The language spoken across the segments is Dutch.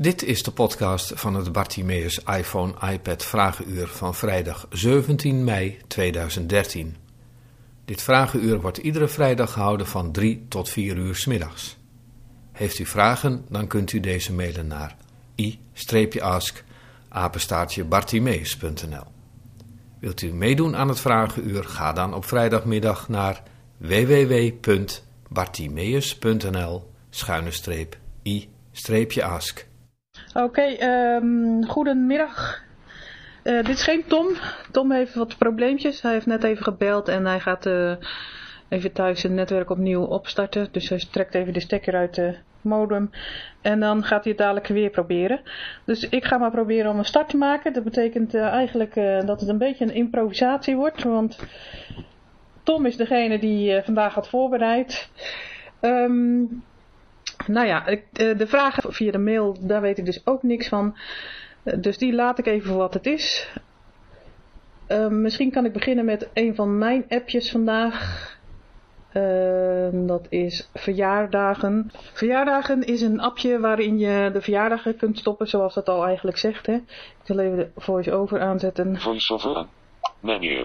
Dit is de podcast van het Bartimeus iPhone iPad Vragenuur van vrijdag 17 mei 2013. Dit vragenuur wordt iedere vrijdag gehouden van 3 tot 4 uur 's middags. Heeft u vragen, dan kunt u deze mailen naar i-ask Wilt u meedoen aan het vragenuur, ga dan op vrijdagmiddag naar www.bartimeus.nl schuine Oké, um, goedemiddag. Uh, dit is geen Tom. Tom heeft wat probleempjes. Hij heeft net even gebeld en hij gaat uh, even thuis zijn netwerk opnieuw opstarten. Dus hij trekt even de stekker uit de modem. En dan gaat hij het dadelijk weer proberen. Dus ik ga maar proberen om een start te maken. Dat betekent uh, eigenlijk dat het een beetje een improvisatie wordt. Want Tom is degene die vandaag had voorbereid. Um, nou ja, ik, de vragen via de mail, daar weet ik dus ook niks van. Dus die laat ik even voor wat het is. Uh, misschien kan ik beginnen met een van mijn appjes vandaag. Uh, dat is verjaardagen. Verjaardagen is een appje waarin je de verjaardagen kunt stoppen, zoals dat al eigenlijk zegt. Hè? Ik zal even de voice-over aanzetten. Voice-over. Menu.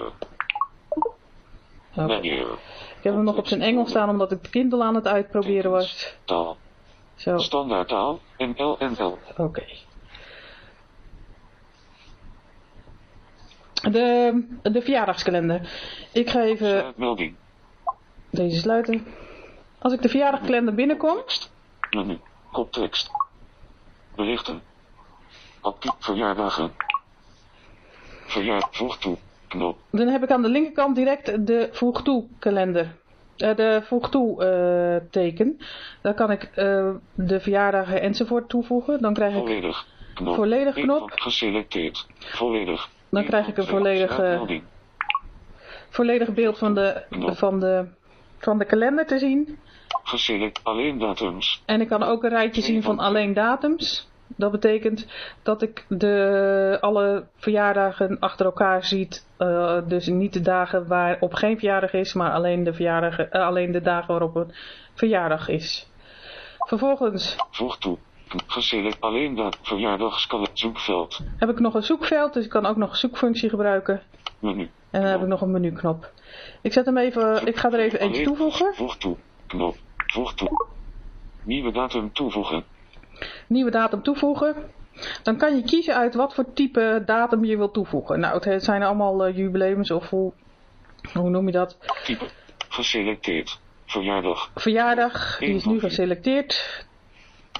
Okay. Menu. Ik heb hem nog op zijn Engels staan, omdat ik de Kindle aan het uitproberen was. Taal. Zo. Standaardtaal. NL NL. Oké. Okay. De, de verjaardagskalender. Ik ga even Melding. deze sluiten. Als ik de verjaardagskalender binnenkom. Menu. Koptekst. Berichten. Actief verjaardagen. Verjaar, voeg toe. Knop. Dan heb ik aan de linkerkant direct de voeg toe kalender. Uh, de voeg toe uh, teken. Dan kan ik uh, de verjaardagen enzovoort toevoegen. Dan krijg ik volledig knop. Volledig knop. Geselecteerd. Volledig. Dan krijg ik een volledig, volledig beeld van de, van, de, van de kalender te zien. Geselect alleen datums. En ik kan ook een rijtje zien van alleen datums. Dat betekent dat ik de, alle verjaardagen achter elkaar ziet. Uh, dus niet de dagen waarop geen verjaardag is, maar alleen de, verjaardagen, uh, alleen de dagen waarop een verjaardag is. Vervolgens... Voeg toe. Geselect alleen dat verjaardagskalender zoekveld. Heb ik nog een zoekveld, dus ik kan ook nog een zoekfunctie gebruiken. Menu. En dan heb ik nog een menuknop. Ik zet hem even, ik ga er even eentje toevoegen. Voeg toe. Knop. Voeg toe. Nieuwe datum toevoegen. Nieuwe datum toevoegen. Dan kan je kiezen uit wat voor type datum je wilt toevoegen. Nou, het zijn allemaal uh, jubileums of hoe, hoe noem je dat? Type. Geselecteerd. Verjaardag. Verjaardag, die is nu geselecteerd.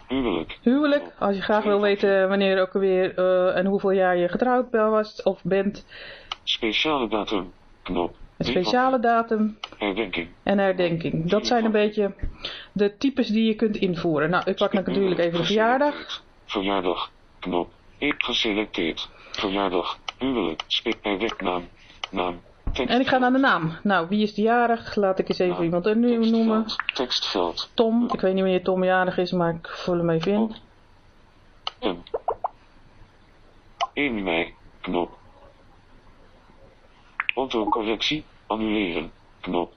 Huwelijk. Huwelijk, als je graag wil weten wanneer ook alweer uh, en hoeveel jaar je getrouwd was of bent. Speciale datum, knop. Een speciale datum. Herdenking. En herdenking. Dat zijn een beetje de types die je kunt invoeren. Nou, ik pak natuurlijk even de verjaardag. Verjaardag, knop. Ik geselecteerd. Verjaardag, huwelijk, herdenknaam, naam. En ik ga naar de naam. Nou, wie is de jarig? Laat ik eens even naam. iemand er nu noemen. Tekstveld. Tom. Ik weet niet wanneer Tom jarig is, maar ik vul hem even in. M. 1 mei. Knop. Autocorrectie. Annuleren. Knop.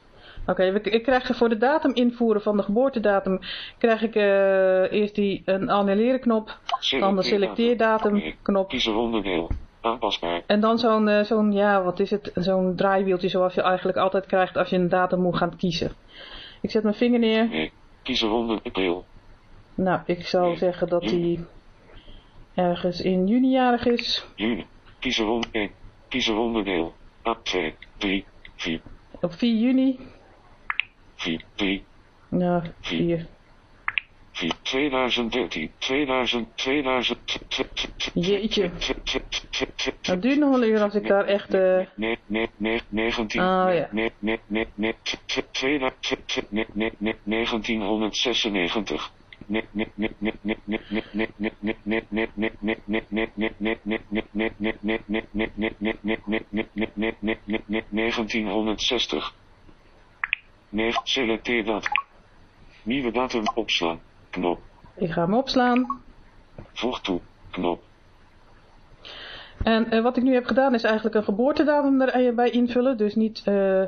Oké, okay, ik krijg voor de datum invoeren van de geboortedatum, krijg ik uh, eerst die een annuleren knop, dan de selecteerdatum knop. Kiezen onderdeel. Aanpasbaar. En dan zo'n, uh, zo'n ja, wat is het, zo'n draaiwieltje zoals je eigenlijk altijd krijgt als je een datum moet gaan kiezen. Ik zet mijn vinger neer. Nee, kiezen onderdeel. Nou, ik zou nee. zeggen dat hij ergens in juni jarig is. Juni. Kiezen onderdeel. Kiezen onderdeel. A, 2, 3, 4. Op 4 juni. 4, 3. Nou, 4. 4, 2013, 2000, 2000, Jeetje. Dat duurt nog uur als ik daar echt... Uh... Nee, nee, nee, 19... Oh ja. Nee, nee, nee, nee, 1996. 1960. Selecteer dat. Nieuwe datum opslaan. Knop. Ik ga hem opslaan. Voeg toe. Knop. En uh, wat ik nu heb gedaan is eigenlijk een geboortedatum erbij invullen. Dus niet uh,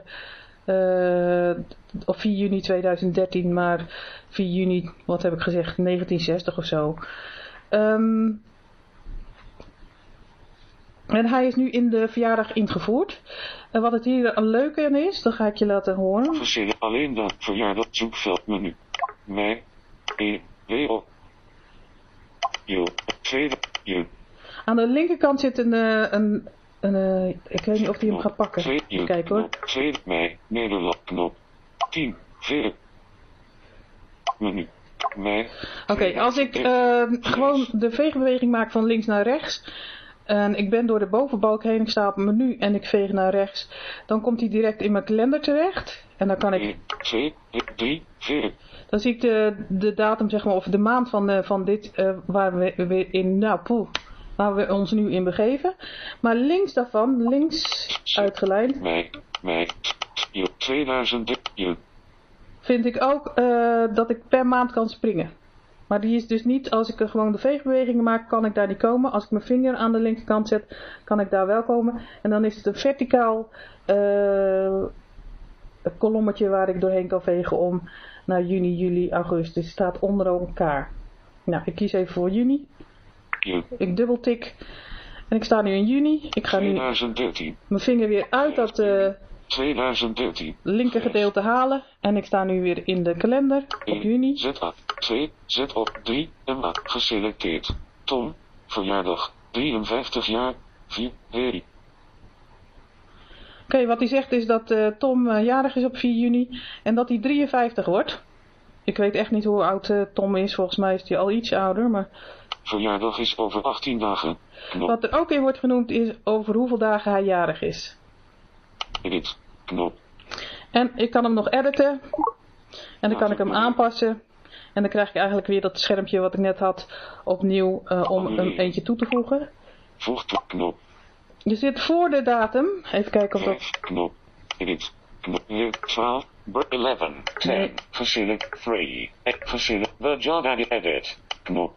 op 4 juni 2013, maar 4 juni, wat heb ik gezegd, 1960 of zo. Ehm, en hij is nu in de verjaardag ingevoerd. En wat het hier een leuke aan is, dat ga ik je laten horen. Alleen dat verjaardag zoekveld menu. Mei. E. W. O. Jo. Tweede. Aan de linkerkant zit een, eh, een, een eh, ik weet niet of hij hem gaat pakken. Even kijken hoor. Knop. Tweede mei. Nederland. Knop. 10. Verder. Menu. Mei. Oké, als ik eh, gewoon de veegbeweging maak van links naar rechts. En ik ben door de bovenbalk heen, ik sta op het menu en ik veeg naar rechts. Dan komt hij direct in mijn kalender terecht. En dan kan ik 1, 2, 3, 4. Dan zie ik de, de datum, zeg maar, of de maand van, eh, van dit, eh, waar we, we in, nou, poeh, waar we ons nu in begeven. Maar links daarvan, links uitgelijnd. Jo. 2000. Jo. vind ik ook eh, dat ik per maand kan springen. Maar die is dus niet, als ik er gewoon de veegbewegingen maak, kan ik daar niet komen. Als ik mijn vinger aan de linkerkant zet, kan ik daar wel komen. En dan is het een verticaal eh, kolommetje waar ik doorheen kan vegen om naar juni, juli, augustus. Het staat onder elkaar. Nou, ik kies even voor juni. Jo. Ik dubbeltik. En ik sta nu in juni. Ik ga nu 2013. mijn vinger weer uit dat eh, 2013. linker gedeelte halen. En ik sta nu weer in de kalender op juni. ZA 2, Z op 3, MA geselecteerd. Tom, verjaardag, 53 jaar, 4, Heri. Oké, wat hij zegt is dat eh, Tom eh, jarig is op 4 juni en dat hij 53 wordt. Ik weet echt niet hoe oud Tom is, volgens mij is hij al iets ouder. Maar Verjaardag is over 18 dagen. Knop, wat er ook in wordt genoemd is over hoeveel dagen hij jarig is. edit, knop, En ik kan hem nog editen. En dan kan ik hem aanpassen. En dan krijg ik eigenlijk weer dat schermpje wat ik net had opnieuw eh, om een eentje toe te voegen. voeg toe, knop, Je zit voor de datum. Even kijken of dat... 5, knop, edit, knop, hier, 12, ber- 11, 10, Nee. geselect 3, eh, geselect, the job edit, knop.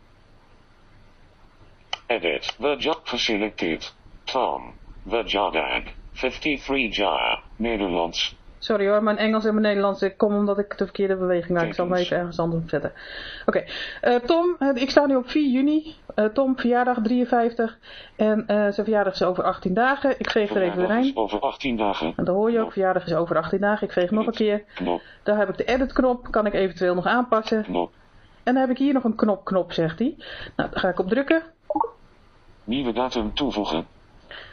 Edit, the job geselecteerd. Tom, the Jodag, 53 jaar, Nederlands. Sorry hoor, mijn Engels en mijn Nederlands ik kom omdat ik de verkeerde beweging maak. Ik zal hem even ergens anders opzetten. Oké, eh, Tom, eh, ik sta nu op 4 juni. Eh, Tom, verjaardag 53. En eh, zijn verjaardag is over 18 dagen. Ik veeg er even doorheen. over 18 dagen. En dan hoor je ook, verjaardag is over 18 dagen. Ik veeg nog een keer. Knop, Daar heb ik de edit knop, kan ik eventueel nog aanpassen. knop. En dan heb ik hier nog een knop, knop zegt hij. Nou, daar ga ik op drukken. Nieuwe datum toevoegen.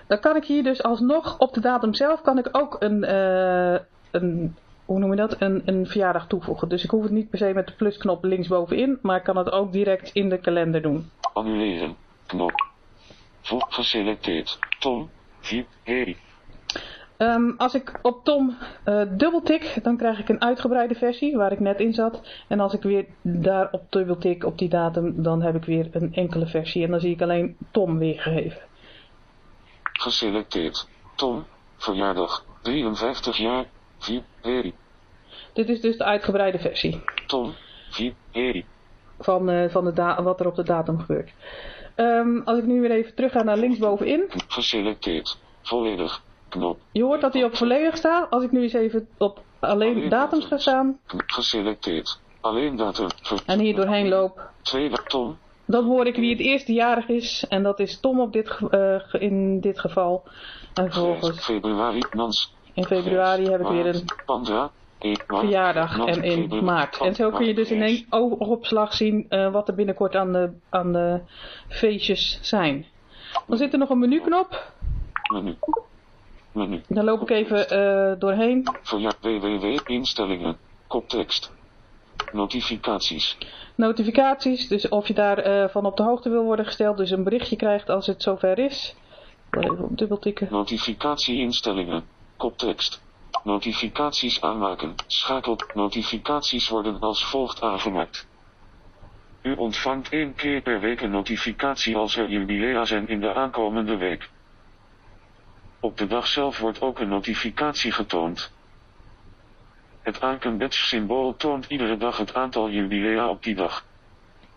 Dan kan ik hier dus alsnog op de datum zelf kan ik ook een, eh, een hoe noem je dat, een, een verjaardag toevoegen. Dus ik hoef het niet per se met de plusknop linksbovenin, maar ik kan het ook direct in de kalender doen. Annuleren. Knop. Voeg geselecteerd. Tom. 4. Heri. Ehm, als ik op Tom eh dubbeltik, dan krijg ik een uitgebreide versie waar ik net in zat. En als ik weer daarop dubbeltik op die datum, dan heb ik weer een enkele versie. En dan zie ik alleen Tom weergegeven. Geselecteerd. Tom. Verjaardag. 53 jaar. 4. Heri. Dit is dus de uitgebreide versie. Tom. 4. Heri. van, eh, van de wat er op de datum gebeurt. Ehm, als ik nu weer even terug ga naar linksbovenin. Geselecteerd. Volledig. Knop. Je hoort dat hij op volledig staat. Als ik nu eens even op alleen datums ga staan. Geselecteerd. Alleen datum. En hier doorheen loop, Tweede. Tom. dan hoor ik wie het eerste jarig is. En dat is Tom op dit, eh, in dit geval. En 5. vervolgens Februari. Nans. in februari heb ik weer een verjaardag en in maart. En zo kun je dus in één oogopslag zien eh, wat er binnenkort aan de, aan de feestjes zijn. Dan zit er nog een menuknop. Menu. Menu. Daar loop ik even eh, doorheen. Verjaar www.instellingen. Koptekst. Notificaties. Notificaties, dus of je daarvan van op de hoogte wil worden gesteld, dus een berichtje krijgt als het zover is. Even op dubbel tikken. Notificatie-instellingen. Koptekst. Notificaties aanmaken. Schakelt. Notificaties worden als volgt aangemaakt. U ontvangt één keer per week een notificatie als er jubilea zijn in de aankomende week. Op de dag zelf wordt ook een notificatie getoond. Het Icon Badge symbool toont iedere dag het aantal jubilea op die dag.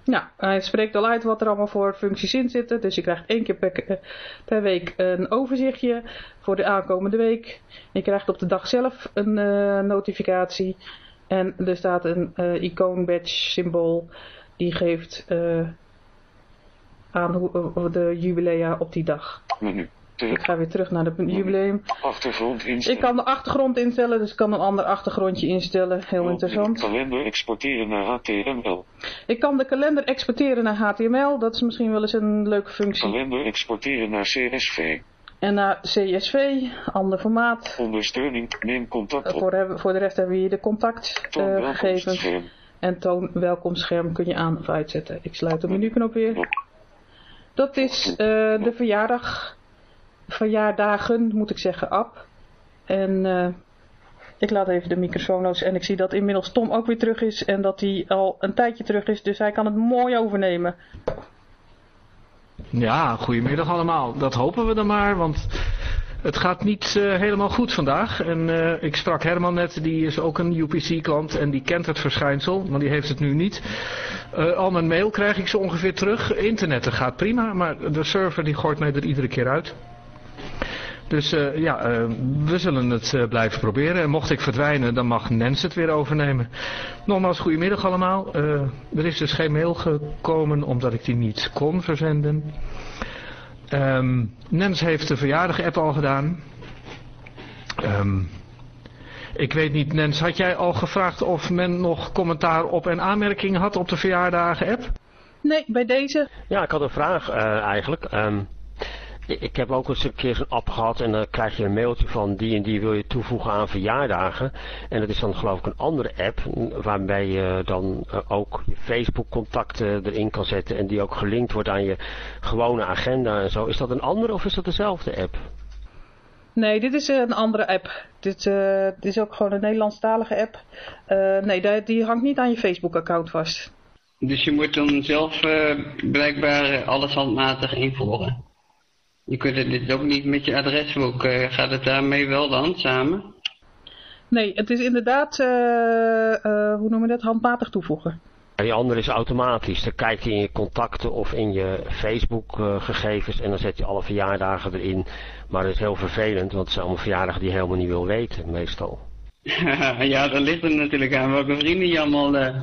Nou, hij spreekt al uit wat er allemaal voor functies in zitten. Dus je krijgt één keer per, eh, per week een overzichtje voor de aankomende week. Je krijgt op de dag zelf een eh, notificatie. En er staat een eh icoon badge symbool. Die geeft aan hoe, de jubilea op die dag. Menu. Ik ga weer terug naar het jubileum. Achtergrond instellen. Ik kan de achtergrond instellen, dus ik kan een ander achtergrondje instellen. Heel interessant. Kalender exporteren naar HTML. Ik kan de kalender exporteren naar HTML. Dat is misschien wel eens een leuke functie. Kalender exporteren naar CSV. En naar CSV, ander formaat. Ondersteuning, neem contact op. Voor, voor de rest hebben we hier de contactgegevens. Uh, en toon welkomstscherm kun je aan of uitzetten. Ik sluit de menuknop weer. Dat is uh, de verjaardag, verjaardagen moet ik zeggen, app. En uh, ik laat even de microfoon los en ik zie dat inmiddels Tom ook weer terug is. En dat hij al een tijdje terug is, dus hij kan het mooi overnemen. Ja, goedemiddag allemaal. Dat hopen we dan maar, want het gaat niet uh, helemaal goed vandaag. En uh, ik sprak Herman net, die is ook een UPC-klant en die kent het verschijnsel, maar die heeft het nu niet. Al mijn mail krijg ik zo ongeveer terug. Internetten gaat prima, maar de server die gooit mij er iedere keer uit. Dus uh, ja, uh, we zullen het uh, blijven proberen. En mocht ik verdwijnen, dan mag Nens het weer overnemen. Nogmaals, goedemiddag allemaal. er is dus geen mail gekomen, omdat ik die niet kon verzenden. Um, Nens heeft de verjaardag-app al gedaan. Um, ik weet niet, Nens, had jij al gevraagd of men nog commentaar op en aanmerkingen had op de verjaardagen-app? Nee, bij deze. Ja, ik had een vraag eigenlijk. Um, ik heb ook eens een keer zo'n app gehad en dan krijg je een mailtje van die en die wil je toevoegen aan verjaardagen. En dat is dan geloof ik een andere app waarbij je dan ook je Facebook contacten erin kan zetten en die ook gelinkt wordt aan je gewone agenda en zo. Is dat een andere of is dat dezelfde app? Nee, dit is een andere app. Dit, uh, dit is ook gewoon een Nederlandstalige app. Uh, nee, die hangt niet aan je Facebook account vast. Dus je moet dan zelf uh, blijkbaar alles handmatig invoeren? Je kunt dit ook niet met je adresboek. Uh, gaat het daarmee wel dan samen? Nee, het is inderdaad, uh, uh, hoe noemen we dat, handmatig toevoegen. Die andere is automatisch. Dan kijk je in je contacten of in je Facebook gegevens en dan zet je alle verjaardagen erin. Maar dat is heel vervelend, want het zijn allemaal verjaardagen die je helemaal niet wil weten, meestal. ja, dat ligt er natuurlijk aan welke vrienden je allemaal...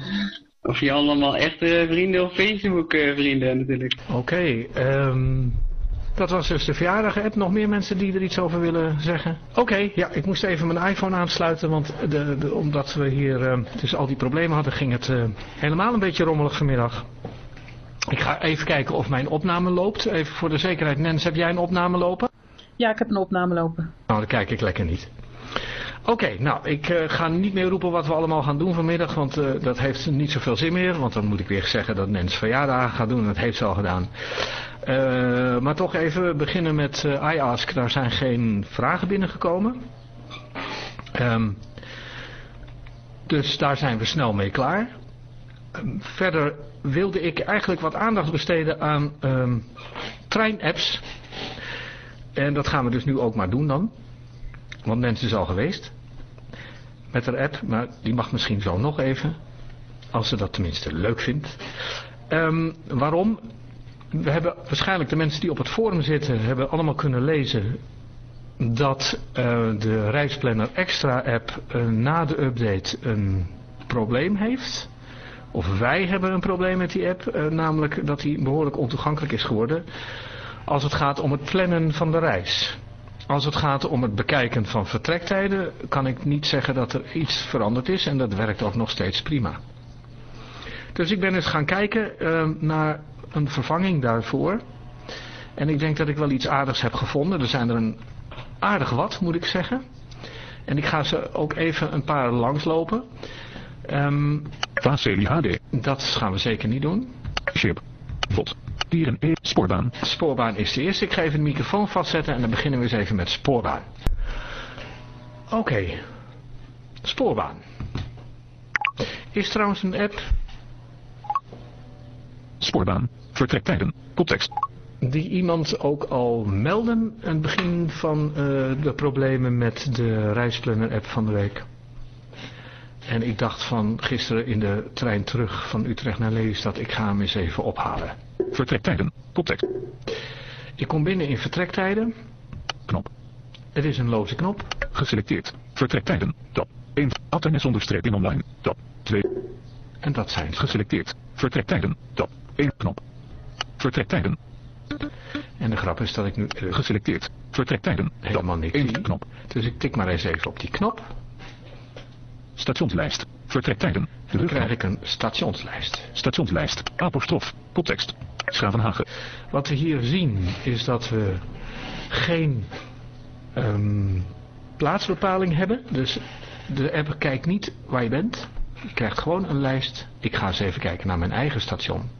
of je allemaal echte vrienden of Facebook vrienden natuurlijk. Oké, okay, um... Dat was dus de verjaardag-app. Nog meer mensen die er iets over willen zeggen? Oké, okay, ja, ik moest even mijn iPhone aansluiten, want de, de, omdat we hier uh, dus al die problemen hadden, ging het uh, helemaal een beetje rommelig vanmiddag. Ik ga even kijken of mijn opname loopt. Even voor de zekerheid. Nens, heb jij een opname lopen? Ja, ik heb een opname lopen. Nou, dan kijk ik lekker niet. Oké, nou, ik uh, ga niet meer roepen wat we allemaal gaan doen vanmiddag, want uh, dat heeft niet zoveel zin meer. Want dan moet ik weer zeggen dat Nens verjaardagen gaat doen, en dat heeft ze al gedaan. Uh, maar toch even beginnen met uh, iAsk. Daar zijn geen vragen binnengekomen. Um, dus daar zijn we snel mee klaar. Um, verder wilde ik eigenlijk wat aandacht besteden aan um, treinapps. En dat gaan we dus nu ook maar doen dan. Want mensen is al geweest. Met app. Maar die mag misschien zo nog even. Als ze dat tenminste leuk vindt. waarom? we hebben waarschijnlijk de mensen die op het forum zitten, hebben allemaal kunnen lezen dat uh, de Reisplanner Extra app uh, na de update een probleem heeft. Of wij hebben een probleem met die app, uh, namelijk dat die behoorlijk ontoegankelijk is geworden als het gaat om het plannen van de reis. Als het gaat om het bekijken van vertrektijden kan ik niet zeggen dat er iets veranderd is en dat werkt ook nog steeds prima. Dus ik ben eens gaan kijken naar een vervanging daarvoor. En ik denk dat ik wel iets aardigs heb gevonden. Er zijn er een aardig wat, moet ik zeggen. En ik ga ze ook even een paar langslopen. Um, HD. Dat gaan we zeker niet doen. Ship. Vod. Dieren. Spoorbaan. Spoorbaan is de eerste. Ik ga even de microfoon vastzetten en dan beginnen we eens even met spoorbaan. Oké. Okay. Spoorbaan. Is trouwens een app Spoorbaan. Vertrektijden. Context. Die iemand ook al melden aan het begin van uh, de problemen met de reisplanner app van de week. En ik dacht van gisteren in de trein terug van Utrecht naar Lelystad, ik ga hem eens even ophalen. Vertrektijden. Context. Ik kom binnen in vertrektijden. Knop. Er is een loze knop. Geselecteerd. Vertrektijden. Tab 1. Attenes onderstreeping online. Tab 2. En dat zijn Geselecteerd. Vertrektijden. Tab 1 knop. Vertrektijden. En de grap is dat ik nu Geselecteerd. Vertrektijden. helemaal niks 1 zie. knop. Dus ik tik maar eens even op die knop. Stationslijst. Vertrektijden. Dan krijg ik een stationslijst. Stationslijst. Apostrof. Koptekst. Schavenhagen. Wat we hier zien is dat we geen ehm, plaatsbepaling hebben. Dus de app kijkt niet waar je bent. Je krijgt gewoon een lijst. Ik ga eens even kijken naar mijn eigen station.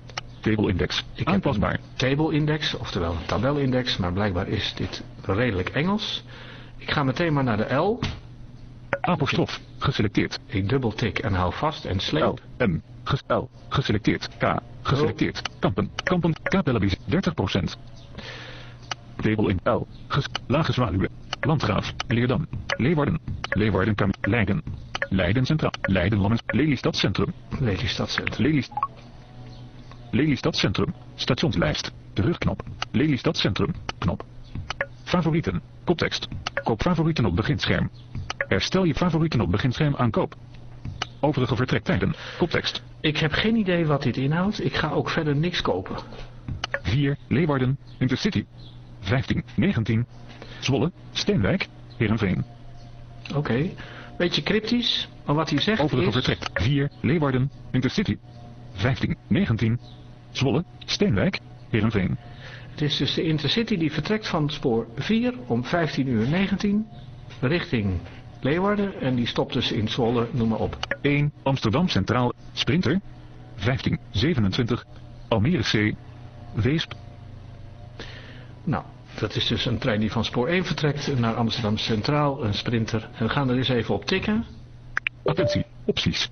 Table index. Ik Aanpasbaar. heb een table index, oftewel een tabelindex, maar blijkbaar is dit redelijk Engels. Ik ga meteen maar naar de L. Apostrof. Geselecteerd. Ik dubbeltik en hou vast en L. sleep. M. L. Geselecteerd. K. Geselecteerd. Kampen. Kampen. Kapellabis. 30%. Table in L. Ges Lage Zwaluwe. Landgraaf. Leerdam. Leeuwarden. Leeuwarden. Kam Leiden. Leiden Centraal. Leiden Lammens. Lelystad Centrum. Lelystad Centrum. Lelystad. Lelystad Centrum. Stationslijst. Terugknop. Lelystad Centrum. Knop. Favorieten. Koptekst. Koop favorieten op beginscherm. Herstel je favorieten op beginscherm aankoop. Overige vertrektijden. Koptekst. Ik heb geen idee wat dit inhoudt. Ik ga ook verder niks kopen. 4. Leeuwarden. Intercity. 15. 19. Zwolle. Steenwijk. Heerenveen. Oké. Beetje cryptisch, maar wat hij zegt Overige is... vertrekt. 4. Leeuwarden. Intercity. 15. 19. Zwolle. Steenwijk. Heerenveen. Het is dus de Intercity die vertrekt van spoor 4 om 15 uur 19 richting Leeuwarden. En die stopt dus in Zwolle, noem maar op. 1. Amsterdam Centraal. Sprinter. 15. 27. Almere C. Weesp. Nou, dat is dus een trein die van spoor 1 vertrekt naar Amsterdam Centraal, een sprinter. En we gaan er eens even op tikken. Attentie. Opties.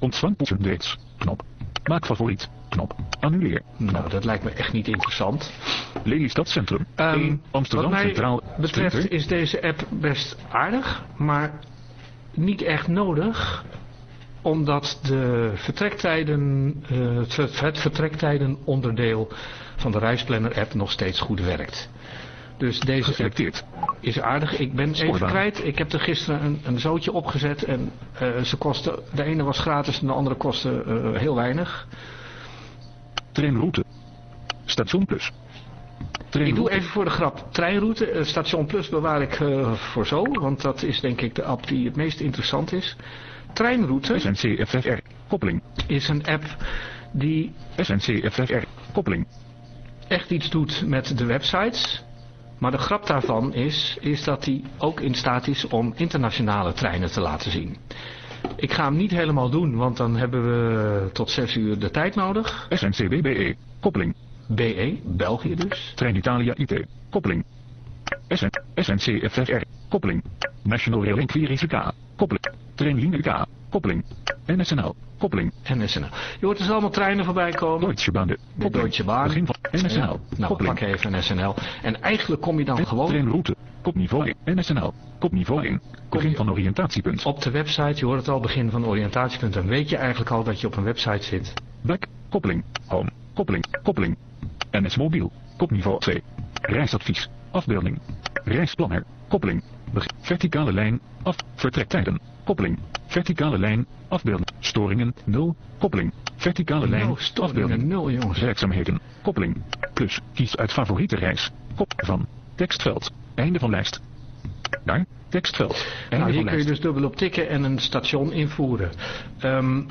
Ontvang dates. Knop. Maak favoriet. Knop. Annuleer. Nou, dat lijkt me echt niet interessant. Lelystad Centrum. Ehm, 1. Amsterdam wat mij Centraal. betreft is deze app best aardig, maar niet echt nodig omdat de vertrektijden, eh, het ver- het vertrektijden onderdeel van de reisplanner app nog steeds goed werkt. Dus deze app is aardig. Ik ben even Spoorbaan. kwijt. Ik heb er gisteren een, een zootje opgezet en eh, ze kosten, de ene was gratis en de andere kostte eh, heel weinig. Treinroute. Station Plus. Ik doe even voor de grap treinroute. Eh, Station Plus bewaar ik eh, voor zo, want dat is denk ik de app die het meest interessant is. Treinroute SNCFFR. Koppeling. is een app die SNCFFR. Koppeling. echt iets doet met de websites. Maar de grap daarvan is, is dat die ook in staat is om internationale treinen te laten zien. Ik ga hem niet helemaal doen, want dan hebben we tot 6 uur de tijd nodig. SNCBBE. Koppeling. BE, België dus. Trein Italia IT. Koppeling. SN, SNCFFR. Koppeling. National Rail Inquiries UK. Koppeling. Treinline UK. Koppeling. NSNL. Koppeling. NSNL. Je hoort dus allemaal treinen voorbij komen. Deutsche Bahn. De. Deutsche Bahn. Begin van NSNL. Ja, nou, Koppeling. even SNL. En eigenlijk kom je dan gewoon Treinroute. Kopniveau 1. NSNL. Kopniveau 1. Begin van oriëntatiepunt. op de website. Je hoort het al, begin van oriëntatiepunt. Dan weet je eigenlijk al dat je op een website zit. Back. Koppeling. Home. Koppeling. Koppeling. NS Mobiel. Kopniveau 2. Reisadvies. Afbeelding. Reisplanner. Koppeling. Verticale lijn. Af. Vertrektijden. Koppeling. Verticale lijn. Afbeelding. Storingen. 0. Koppeling. Verticale lijn. Nou, Afbeelding. nul jongens. Werkzaamheden. Koppeling. Plus. Kies uit favoriete reis. Kop van. Tekstveld. Einde van lijst. Daar. Tekstveld. Einde Nou, hier kun je dus dubbel op tikken en een station invoeren. Ehm,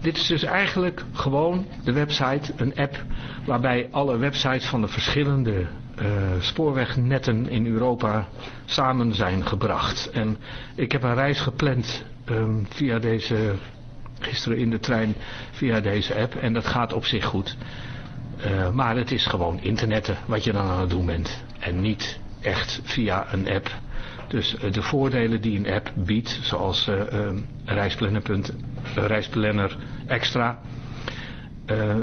dit is dus eigenlijk gewoon de website, een app waarbij alle websites van de verschillende eh, spoorwegnetten in Europa samen zijn gebracht. En ik heb een reis gepland ehm, via deze, gisteren in de trein, via deze app en dat gaat op zich goed. Eh, maar het is gewoon internetten wat je dan aan het doen bent. En niet echt via een app. Dus eh, de voordelen die een app biedt, zoals eh, reisplanner, reisplanner extra,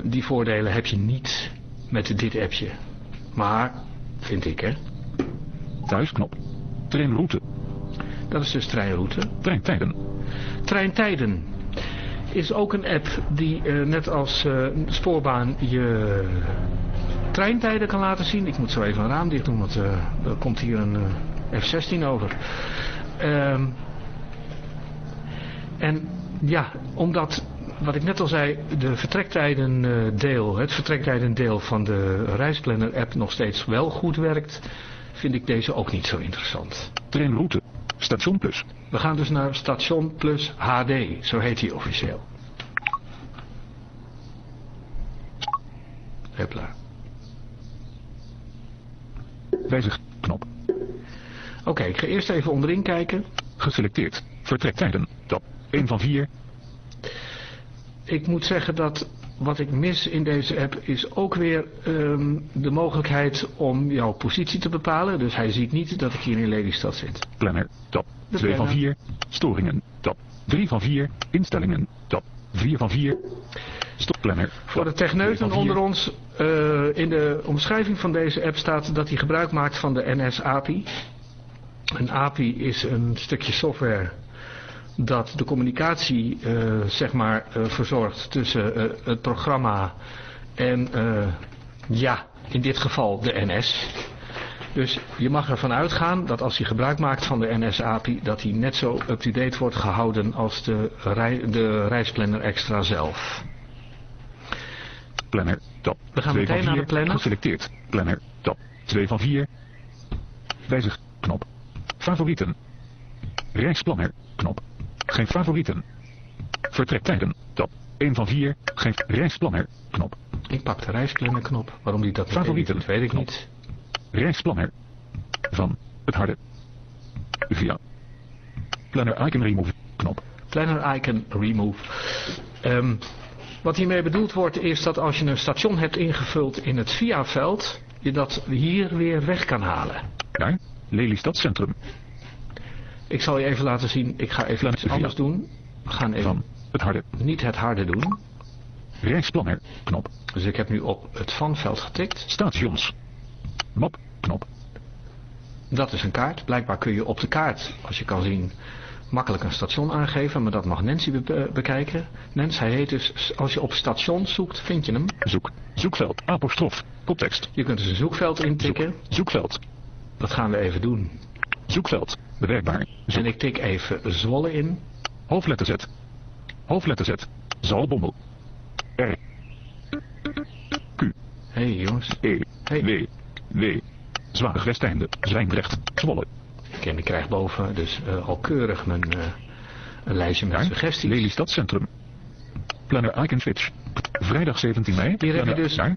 die voordelen heb je niet met dit appje. Maar, vind ik hè, Thuisknop. Treinroute. dat is dus treinroute. Treintijden. Treintijden is ook een app die eh, net als eh, spoorbaan je treintijden kan laten zien. Ik moet zo even een raam dicht doen, want eh, er komt hier een eh, F-16 over. Ehm, en ja, omdat wat ik net al zei, de vertrektijden eh, deel, het vertrektijden deel van de reisplanner app nog steeds wel goed werkt, vind ik deze ook niet zo interessant. Treinroute. Station Plus. We gaan dus naar Station Plus HD, zo heet hij officieel. Hopla. Wijzig. Knop. Oké, ik ga eerst even onderin kijken. Geselecteerd. Vertrektijden. Tab. 1 van 4. Ik moet zeggen dat wat ik mis in deze app is ook weer ehm, de mogelijkheid om jouw positie te bepalen. Dus hij ziet niet dat ik hier in Lelystad zit. Planner. Tab. De 2 van planner. 4. Storingen. Tab. 3 van 4. Instellingen. Tab. 4 van 4. Stopplanner. Voor de techneuten 2 van onder 4. ons, eh, in de omschrijving van deze app staat dat hij gebruik maakt van de NS API. Een API is een stukje software dat de communicatie eh, zeg maar eh, verzorgt tussen eh, het programma en ja, in dit geval de NS. Dus je mag ervan uitgaan dat als hij gebruik maakt van de NS API, dat hij net zo up-to-date wordt gehouden als de, rei- de reisplanner extra zelf. Planner. Tab. We gaan 2 meteen van naar 4. de planner. Geselecteerd. Planner. Tab. 2 van 4. Wijzig. Knop. Favorieten. Reisplanner. Knop. Geen favorieten. Vertrektijden. Tab. 1 van 4. Geen reisplanner. Knop. Ik pak de reisplanner knop. Waarom die dat Favorieten. doet, weet ik Knop. niet. Reisplanner. Van het harde. Via. Planner icon remove. Knop. Planner icon remove. Ehm, wat hiermee bedoeld wordt is dat als je een station hebt ingevuld in het via-veld, je dat hier weer weg kan halen. Daar. Lelystad Centrum. Ik zal je even laten zien, ik ga even iets anders doen. We gaan even Van het harde. niet het harde doen. Reisplanner. Knop. Dus ik heb nu op het vanveld getikt. Stations. Map. Knop. Dat is een kaart. Blijkbaar kun je op de kaart, als je kan zien, makkelijk een station aangeven. Maar dat mag Nancy be- bekijken. Nancy, hij heet dus, als je op station zoekt, vind je hem. Zoek. Zoekveld. Apostrof. Koptekst. Je kunt dus een zoekveld Zoek. intikken. Zoekveld. Dat gaan we even doen. Zoekveld. Bewerkbaar. Zoek. En ik tik even Zwolle in. Hoofdletter Z. Hoofdletter Z. Zalbommel. R. Q. Hey, jongens, E. Hey. W. W. Zwaag Westeinde. Zwijndrecht. Zwolle. en ik krijg boven dus eh, al keurig mijn, eh, een lijstje met Daar. suggesties. Lelystad Centrum. Planner Icon Switch. Vrijdag 17 mei. Hier heb je dus- Daar.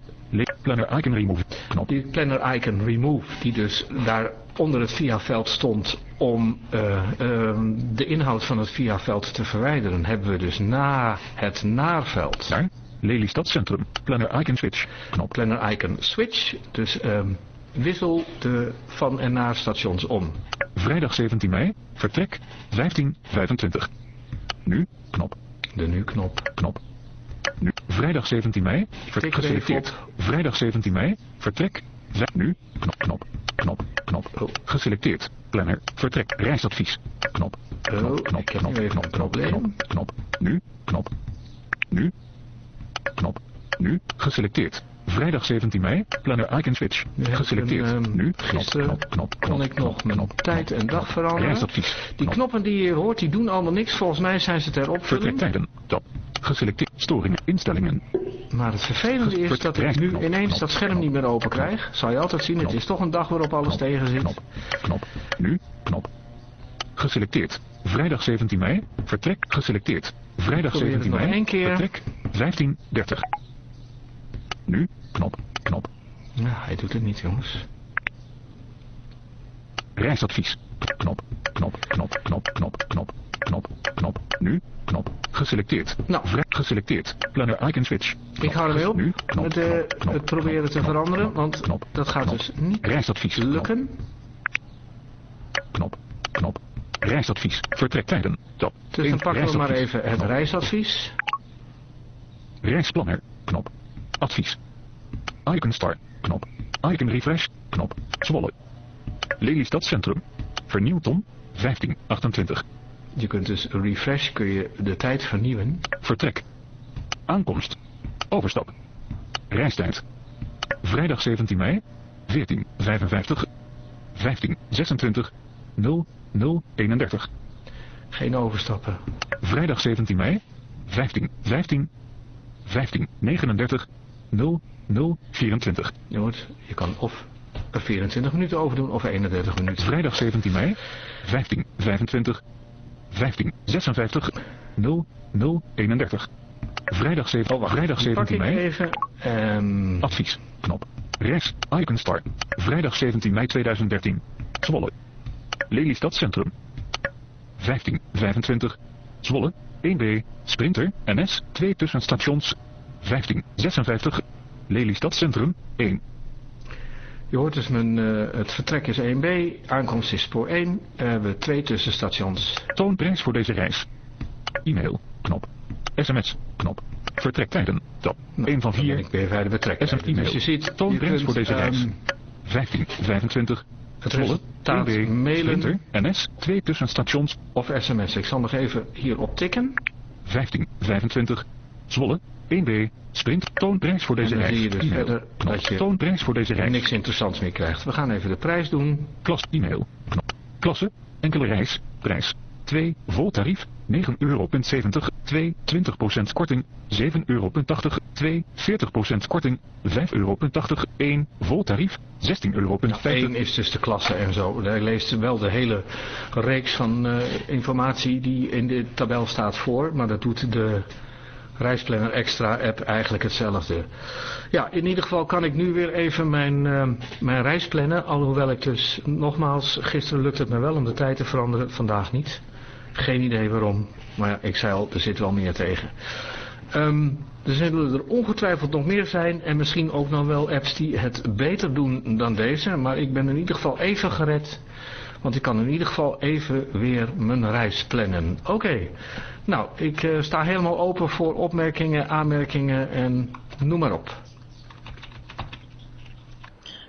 Planner Icon Remove. Knop. Die planner icon remove, die dus daar onder het via-veld stond om ehm, de inhoud van het via-veld te verwijderen, hebben we dus na het naarveld. Daar. Lelystad Centrum. Planner Icon Switch. Knop. Planner icon switch, dus ehm, wissel de van en naar stations om. Vrijdag 17 mei. Vertrek. 15.25. Nu. Knop. De nu-knop. Knop. Nu. Vrijdag 17 mei. Tik Ver er geselecteerd. Vrijdag 17 mei. Vertrek. Vijf- Nu. Knop. Knop. Knop. Knop. Oh. Geselecteerd. Planner. Vertrek. Reisadvies. Knop. Knop. Knop. Knop. Knop. Knop. Knop. Knop. Nu. Knop. Nu. Knop. Nu. Geselecteerd. Vrijdag 17 mei. Planner icon switch. Geselecteerd. een, ehm, nu. Gisteren Knop. Knop. kon knop, ik nog knop, mijn knop, tijd en dag veranderen. Reisadvies. Die Knop. knoppen die je hoort, die doen allemaal niks. Volgens mij zijn ze ter opvulling. Vertrektijden. Tab. Geselecteerd. Storingen. Instellingen. Maar het vervelende is dat ik nu ineens dat scherm niet meer open krijg. Zal je altijd zien, het is toch een dag waarop alles tegen zit. Knop. Knop. Nu. Knop. Geselecteerd. Vrijdag 17 mei. Vertrek. Geselecteerd. Vrijdag probeer het 17 nog mei. Vertrek. 15.30. Nu. Knop. Knop. Ja, hij doet het niet jongens. Reisadvies. Knop. Knop. Knop. Knop. Knop. Knop. Knop. Knop. Nu. Knop. Geselecteerd. Nou. Vrij- geselecteerd. Planner icon switch. Ik hou ermee op Nu. Knop. met eh, knop, het proberen te knop, veranderen, want knop, dat gaat knop. dus niet Reisadvies. Lukken. Knop. Knop. Reisadvies. Vertrektijden. Tab. Dus dan pakken we maar even het reisadvies. Reisplanner. Knop. Advies. Icon Star. Knop. Icon Refresh. Knop. Zwolle. Lelystad Centrum. Vernieuwton. 1528. Je kunt dus refresh, kun je de tijd vernieuwen. Vertrek. Aankomst. Overstap. Reistijd. Vrijdag 17 mei. 1455. 1526. 0031. Geen overstappen. Vrijdag 17 mei. 15, 15, 15, 39, 0, 0, 24. Jongens, je kan of er 24 minuten over doen of 31 minuten. Vrijdag 17 mei, 15, 25, 15, 56, 0, 0, 31. Vrijdag, 7, vrijdag Die pak 17 ik mei, even. Ehm, advies, knop, reis, icon star. Vrijdag 17 mei 2013, Zwolle. Lelystad Centrum. 15, 25, Zwolle, 1B, Sprinter, NS, 2 tussenstations. 15, 56, Lelystad Centrum, 1. je hoort dus mijn, eh, het vertrek is 1B, aankomst is spoor 1. We hebben twee tussenstations. Toon prijs voor deze reis. E-mail, knop. SMS, knop. Vertrektijden, tab. Nou, 1 van dan ben 4. ik weer bij de betrekking. SM e-mail. Dus je ziet, Toon je prijs kunt, voor deze reis. ehm, 15, 25, het Zwolle, resultaat 1B, mailen Sprinter, NS, 2 tussenstations. of sms. Ik zal nog even hierop tikken. 15, 25, Zwolle, 1B, Sprint, toonprijs voor deze reis. zie je dus verder knop. dat je Toonprijs voor deze reis. niks interessants meer krijgt. We gaan even de prijs doen. Klas, e-mail, knop. Klasse, enkele reis, prijs. 2, vol tarief, 9,70 euro, 2, 20% korting, 7,80 euro, 2, 40% korting, 5,80 euro, 1, vol tarief, 16,50 euro. 1 is dus de klasse en zo. Hij leest wel de hele reeks van eh, informatie die in de tabel staat voor. Maar dat doet de Reisplanner Extra app eigenlijk hetzelfde. Ja, in ieder geval kan ik nu weer even mijn, eh, mijn reis plannen. Alhoewel ik dus nogmaals, gisteren lukte het me wel om de tijd te veranderen. Vandaag niet. Geen idee waarom. Maar ja, ik zei al, er zit wel meer tegen. Ehm, er zullen er ongetwijfeld nog meer zijn en misschien ook nog wel apps die het beter doen dan deze. Maar ik ben in ieder geval even gered, want ik kan in ieder geval even weer mijn reis plannen. Oké, nou ik eh, sta helemaal open voor opmerkingen, aanmerkingen en noem maar op.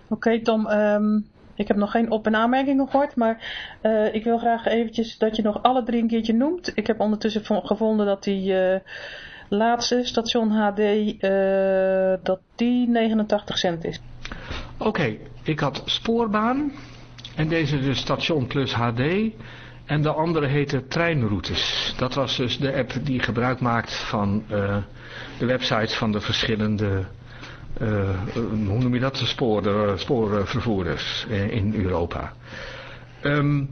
Oké Tom, ehm, ik heb nog geen op- en aanmerkingen gehoord, maar eh, ik wil graag eventjes dat je nog alle drie een keertje noemt. Ik heb ondertussen vo- gevonden dat die eh, laatste station HD, dat die 89 cent is. Oké, ik had spoorbaan en deze dus station plus HD en de andere heette treinroutes. Dat was dus de app die gebruik maakt van eh, de websites van de verschillende, eh, eh, hoe noem je dat, spoor, spoorvervoerders in Europa. Ehm,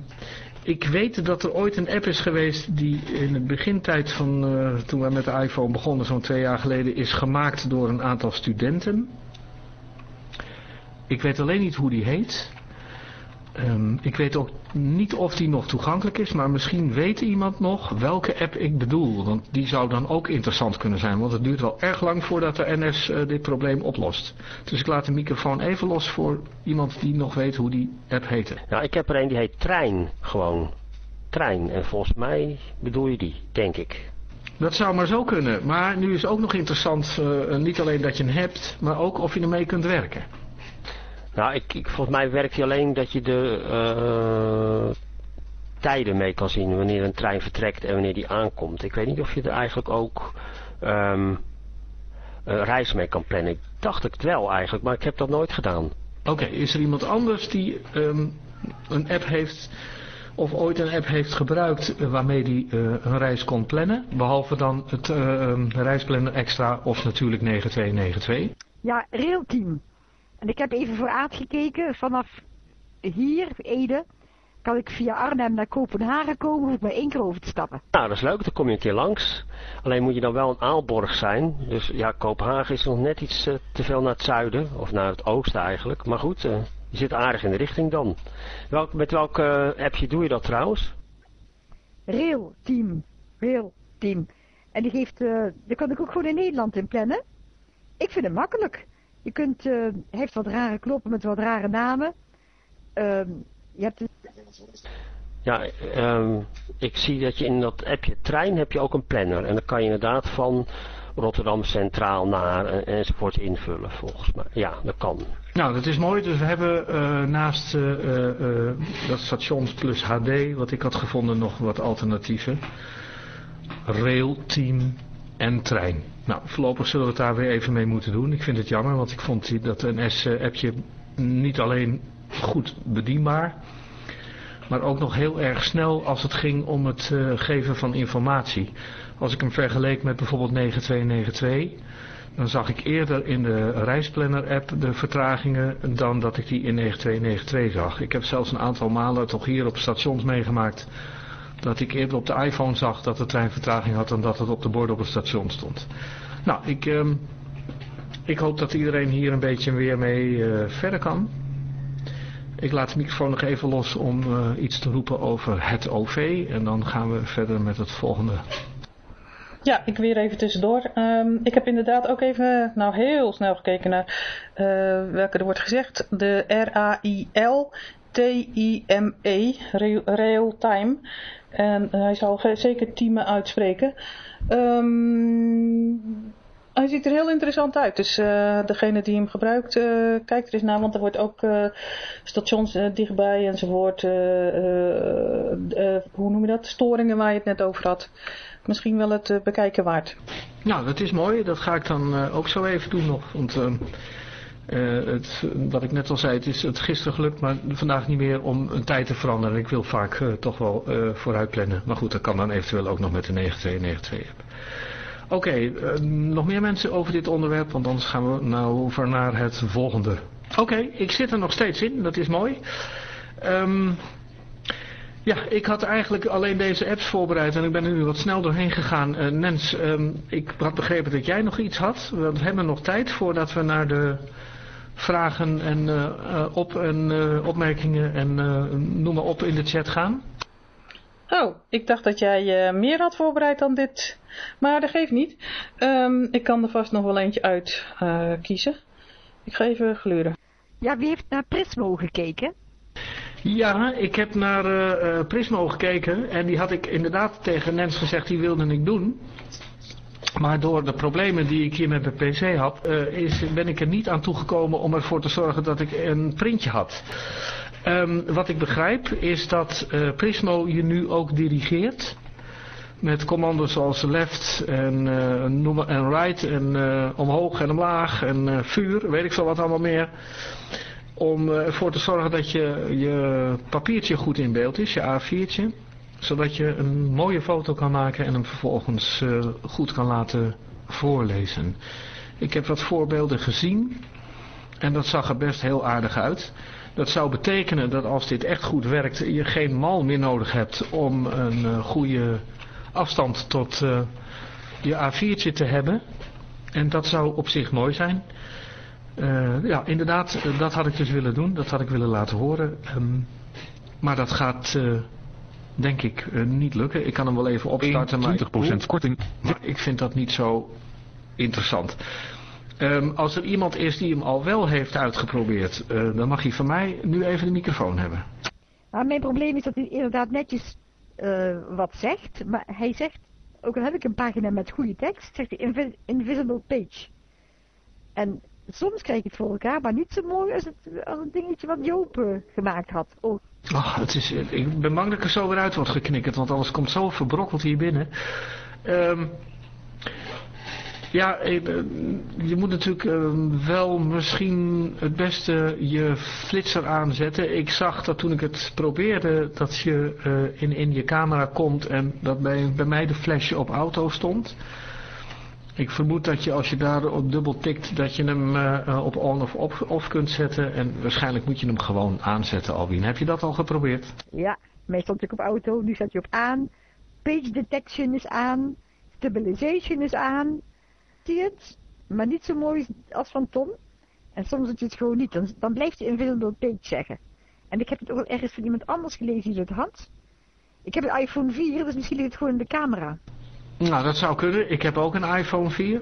ik weet dat er ooit een app is geweest die in het begintijd van toen we met de iPhone begonnen, zo'n twee jaar geleden, is gemaakt door een aantal studenten. Ik weet alleen niet hoe die heet. Ehm, ik weet ook niet of die nog toegankelijk is, maar misschien weet iemand nog welke app ik bedoel. Want die zou dan ook interessant kunnen zijn, want het duurt wel erg lang voordat de NS eh, dit probleem oplost. Dus ik laat de microfoon even los voor iemand die nog weet hoe die app heette. Nou, ik heb er een die heet Trein, gewoon. Trein. En volgens mij bedoel je die, denk ik. Dat zou maar zo kunnen, maar nu is ook nog interessant, eh, niet alleen dat je hem hebt, maar ook of je ermee kunt werken. Nou, ik, ik, volgens mij werkt hij alleen dat je de eh, tijden mee kan zien. Wanneer een trein vertrekt en wanneer die aankomt. Ik weet niet of je er eigenlijk ook ehm, een reis mee kan plannen. Ik dacht het wel eigenlijk, maar ik heb dat nooit gedaan. Oké, is er iemand anders die ehm, een app heeft of ooit een app heeft gebruikt eh, waarmee die eh, een reis kon plannen? Behalve dan het eh, ehm, reisplanner extra of natuurlijk 9292. Ja, Railteam. En ik heb even voor Aad gekeken. Vanaf hier, Ede, kan ik via Arnhem naar Kopenhagen komen. Hoef ik maar één keer over te stappen. Nou, dat is leuk, dan kom je een keer langs. Alleen moet je dan wel een Aalborg zijn. Dus ja, Kopenhagen is nog net iets eh, te veel naar het zuiden. Of naar het oosten eigenlijk. Maar goed, eh, je zit aardig in de richting dan. Welk, met welk eh, appje doe je dat trouwens? Railteam. Railteam. En die geeft, eh daar kan ik ook gewoon in Nederland in plannen. Ik vind het makkelijk. Je kunt, eh, heeft wat rare knoppen met wat rare namen. Ehm, je hebt Ja, ehm, ik zie dat je in dat appje trein heb je ook een planner. En dan kan je inderdaad van Rotterdam Centraal naar en, enzovoort invullen volgens mij. Ja, dat kan. Nou, dat is mooi. Dus we hebben eh, naast eh, eh, eh, dat stations plus HD, wat ik had gevonden, nog wat alternatieven. Rail, team en trein. Nou, voorlopig zullen we het daar weer even mee moeten doen. Ik vind het jammer, want ik vond dat NS-appje niet alleen goed bedienbaar, maar ook nog heel erg snel als het ging om het uh, geven van informatie. Als ik hem vergeleek met bijvoorbeeld 9292, dan zag ik eerder in de reisplanner-app de vertragingen dan dat ik die in 9292 zag. Ik heb zelfs een aantal malen toch hier op stations meegemaakt dat ik eerder op de iPhone zag dat de trein vertraging had dan dat het op de borden op het station stond. Nou, ik, uh, ik hoop dat iedereen hier een beetje weer mee uh, verder kan. Ik laat de microfoon nog even los om uh, iets te roepen over het OV. En dan gaan we verder met het volgende. Ja, ik weer even tussendoor. Um, ik heb inderdaad ook even, nou heel snel gekeken naar uh, welke er wordt gezegd. De R-A-I-L T-I-M-E, Real Time. En hij zal zeker teamen uitspreken. Um, hij ziet er heel interessant uit. Dus uh, degene die hem gebruikt, uh, kijkt er eens naar. Want er wordt ook uh, stations dichtbij enzovoort. hoe noem je dat? Storingen waar je het net over had. Misschien wel het bekijken waard. Nou, dat is mooi. Dat ga ik dan ook zo even doen nog. Want het, wat ik net al zei, het is het gisteren gelukt, maar vandaag niet meer om een tijd te veranderen. Ik wil vaak toch wel vooruit plannen. Maar goed, dat kan dan eventueel ook nog met de 9292 hebben. Oké, uh, nog meer mensen over dit onderwerp, want anders gaan we nou over naar het volgende. Oké, ik zit er nog steeds in, dat is mooi. Um, ja, ik had eigenlijk alleen deze apps voorbereid en ik ben er nu wat snel doorheen gegaan. Uh, Nens, um, ik had begrepen dat jij nog iets had. We hebben nog tijd voordat we naar de vragen en uh, op en opmerkingen en noem maar op in de chat gaan. Oh, ik dacht dat jij uh, meer had voorbereid dan dit. Maar dat geeft niet. Um, ik kan er vast nog wel eentje uit uh, kiezen. Ik ga even gluren. Ja, wie heeft naar Prismo gekeken? Ja, ik heb naar uh, Prismo gekeken. En die had ik inderdaad tegen Nens gezegd, die wilde ik doen. Maar door de problemen die ik hier met mijn pc had, is, ben ik er niet aan toegekomen om ervoor te zorgen dat ik een printje had. Um, wat ik begrijp is dat uh, Prismo je nu ook dirigeert. Met commando's zoals left en, uh, en right en omhoog en omlaag en vuur, weet ik zo wat allemaal meer. Om ervoor te zorgen dat je, je papiertje goed in beeld is, je A4'tje. Zodat je een mooie foto kan maken en hem vervolgens goed kan laten voorlezen. Ik heb wat voorbeelden gezien en dat zag er best heel aardig uit. Dat zou betekenen dat als dit echt goed werkt, je geen mal meer nodig hebt om een uh, goede afstand tot uh, je A4'tje te hebben. En dat zou op zich mooi zijn. Ja, inderdaad, dat had ik dus willen doen. Dat had ik willen laten horen. Um, maar dat gaat, denk ik, niet lukken. Ik kan hem wel even opstarten. 20% maar, korting. Maar ik vind dat niet zo interessant. Um, als er iemand is die hem al wel heeft uitgeprobeerd, uh, dan mag hij van mij nu even de microfoon hebben. Nou, mijn probleem is dat hij inderdaad netjes uh, wat zegt, maar hij zegt, ook al heb ik een pagina met goede tekst, zegt hij inv invisible page. En soms krijg ik het voor elkaar, maar niet zo mooi als het, als dingetje wat Joop gemaakt had. Oh. Oh, het is, ik ben bang dat ik er zo weer uit word geknikkerd, want alles komt zo verbrokkeld hier binnen. Um, ja, eh, je moet natuurlijk eh, wel misschien het beste je flitser aanzetten. Ik zag dat toen ik het probeerde dat je uh, in, in je camera komt en dat bij, bij mij de flesje op auto stond. Ik vermoed dat je als je daar op dubbel tikt dat je hem uh, op on of off, off kunt zetten. En waarschijnlijk moet je hem gewoon aanzetten, Albien. Heb je dat al geprobeerd? Ja, meestal ik op auto, nu zet je op aan. Page detection is aan. Stabilization is aan hij het, maar niet zo mooi als van Tom. En soms doet hij het gewoon niet. Dan, dan blijft hij invisible page zeggen. En ik heb het ook wel ergens van iemand anders gelezen die het had. Ik heb een iPhone 4, dus misschien ligt het gewoon in de camera. Nou, dat zou kunnen. Ik heb ook een iPhone 4.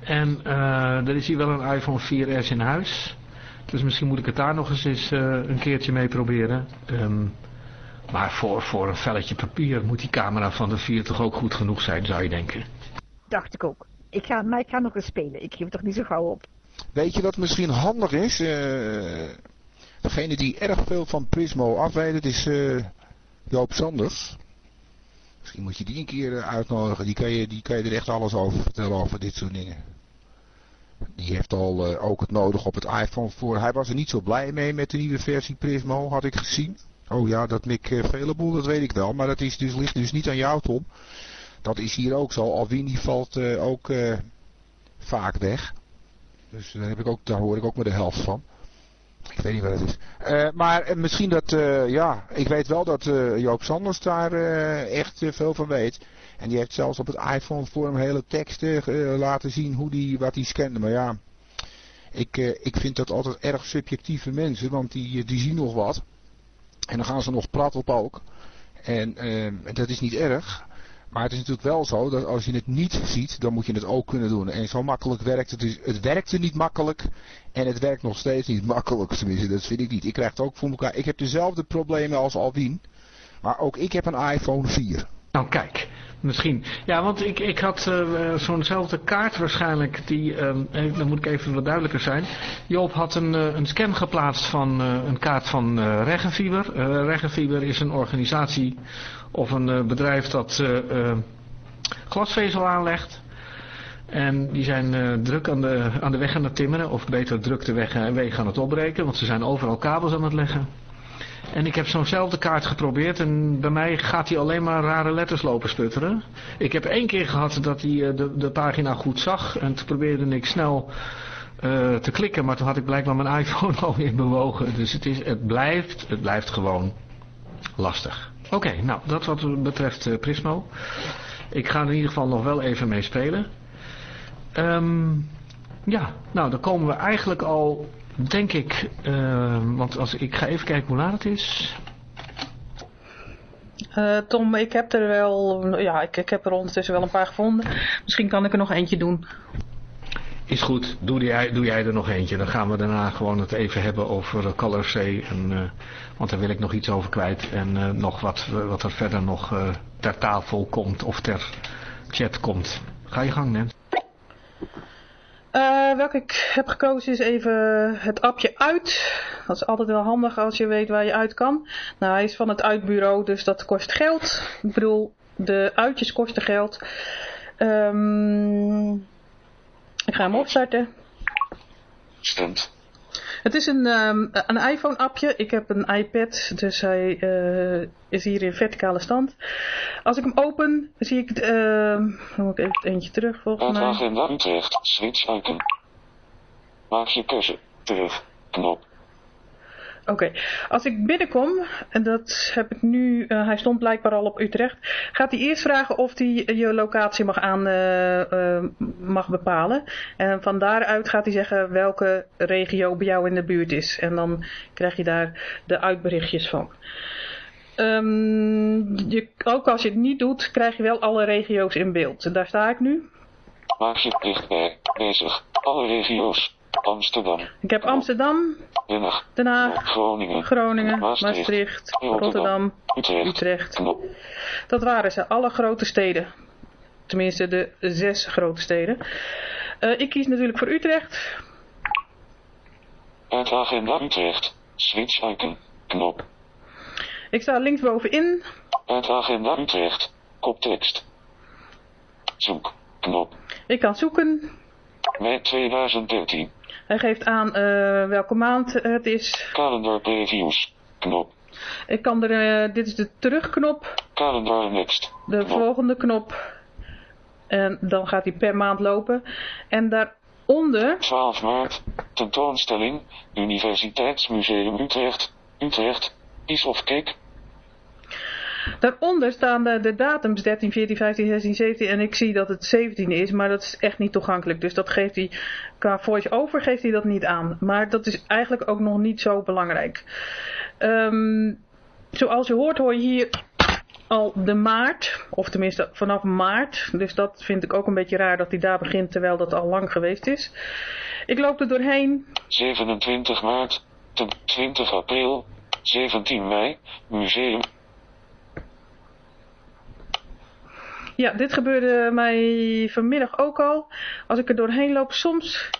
En uh, er is hier wel een iPhone 4S in huis. Dus misschien moet ik het daar nog eens, eens uh, een keertje mee proberen. Um, maar voor, voor een velletje papier moet die camera van de 4 toch ook goed genoeg zijn, zou je denken. Dacht ik ook. Ik ga, maar ik ga nog eens spelen. Ik geef toch niet zo gauw op. Weet je wat misschien handig is? Uh, degene die erg veel van Prismo afweten is uh, Joop Sanders. Misschien moet je die een keer uh, uitnodigen. Die kan, je, die kan je er echt alles over vertellen over dit soort dingen. Die heeft al uh, ook het nodig op het iPhone voor. Hij was er niet zo blij mee met de nieuwe versie Prismo, had ik gezien. Oh ja, dat Mick Available, dat weet ik wel. Maar dat is dus, ligt dus niet aan jou, Tom. Dat is hier ook zo. Alwin die valt ook vaak weg. Dus daar, heb ik ook, daar hoor ik ook maar de helft van. Ik weet niet wat het is. Uh, maar misschien dat, uh, ja, ik weet wel dat uh, Joop Sanders daar echt veel van weet. En die heeft zelfs op het iPhone forum hele teksten laten zien hoe die, wat hij scande. Maar ja, ik, ik vind dat altijd erg subjectieve mensen, want die, die zien nog wat. En dan gaan ze nog prat op ook. En dat is niet erg. Maar het is natuurlijk wel zo dat als je het niet ziet, dan moet je het ook kunnen doen. En zo makkelijk werkt het. Dus het werkte niet makkelijk en het werkt nog steeds niet makkelijk. Tenminste, dat vind ik niet. Ik krijg het ook voor elkaar. Ik heb dezelfde problemen als Alwin. Maar ook ik heb een iPhone 4. Nou kijk, misschien. Ja, want ik, ik had uh, zo'nzelfde kaart waarschijnlijk. Die, uh, dan moet ik even wat duidelijker zijn. Joop had een, uh, een scan geplaatst van een kaart van Regenfiber. Regenfiber is een organisatie of een bedrijf dat glasvezel aanlegt. En die zijn druk aan de, aan de weg aan het timmeren. Of beter druk de weg en wegen aan het opbreken. Want ze zijn overal kabels aan het leggen. En ik heb zo'nzelfde kaart geprobeerd en bij mij gaat hij alleen maar rare letters lopen sputteren. Ik heb één keer gehad dat hij eh, de, de pagina goed zag en toen probeerde ik snel te klikken, maar toen had ik blijkbaar mijn iPhone alweer bewogen. Dus het, is, het, blijft, het blijft gewoon lastig. Oké, nou dat wat betreft uh, Prismo. Ik ga er in ieder geval nog wel even mee spelen. Um, ja, nou dan komen we eigenlijk al denk ik, uh, want als, ik ga even kijken hoe laat het is. Uh, Tom, ik heb er wel, ja, ik, ik heb er ondertussen wel een paar gevonden. Misschien kan ik er nog eentje doen. Is goed, doe jij, doe jij er nog eentje. Dan gaan we daarna gewoon het even hebben over Color C. En, uh, want daar wil ik nog iets over kwijt. En nog wat, wat er verder nog ter tafel komt of ter chat komt. Ga je gang, Nens. Welke ik heb gekozen is even het appje uit. Dat is altijd wel handig als je weet waar je uit kan. Nou, hij is van het uitbureau, dus dat kost geld. Ik bedoel, de uitjes kosten geld. Um, ik ga hem opstarten. Stemt. Het is een, um, een iPhone-appje. Ik heb een iPad, dus hij uh, is hier in verticale stand. Als ik hem open, zie ik... Uh, dan moet ik even het eentje terug, volgens mij. agenda Utrecht, switch icon. Maak je keuze. Terug. Knop. Oké, als ik binnenkom, en dat heb ik nu, uh, hij stond blijkbaar al op Utrecht, gaat hij eerst vragen of hij je locatie mag, aan, uh, uh, mag bepalen. En van daaruit gaat hij zeggen welke regio bij jou in de buurt is. En dan krijg je daar de uitberichtjes van. Um, je, ook als je het niet doet, krijg je wel alle regio's in beeld. Daar sta ik nu. Maak je bezig, alle regio's. Amsterdam. Ik heb Amsterdam, Den Haag, Groningen, Groningen Maastricht, Rotterdam, Utrecht. Utrecht. Dat waren ze, alle grote steden. Tenminste de zes grote steden. Uh, ik kies natuurlijk voor Utrecht. Uit agenda Utrecht. Switch icon. Knop. Ik sta linksbovenin. Uit agenda Utrecht. Koptekst. Zoek. Knop. Ik kan zoeken. Mei 2013. Hij geeft aan uh, welke maand het is. Calendar previews. Knop. Ik kan er, uh, dit is de terugknop. Calendar next. De knop. volgende knop. En dan gaat hij per maand lopen. En daaronder... 12 maart. Tentoonstelling. Universiteitsmuseum Utrecht. Utrecht. Is of Kik. Daaronder staan de, datums 13, 14, 15, 16, 17 en ik zie dat het 17 is, maar dat is echt niet toegankelijk. Dus dat geeft hij, qua voice-over geeft hij dat niet aan. Maar dat is eigenlijk ook nog niet zo belangrijk. Um, zoals je hoort hoor je hier al de maart, of tenminste vanaf maart. Dus dat vind ik ook een beetje raar dat hij daar begint terwijl dat al lang geweest is. Ik loop er doorheen. 27 maart, 20 april, 17 mei, museum. Ja, dit gebeurde mij vanmiddag ook al. Als ik er doorheen loop, soms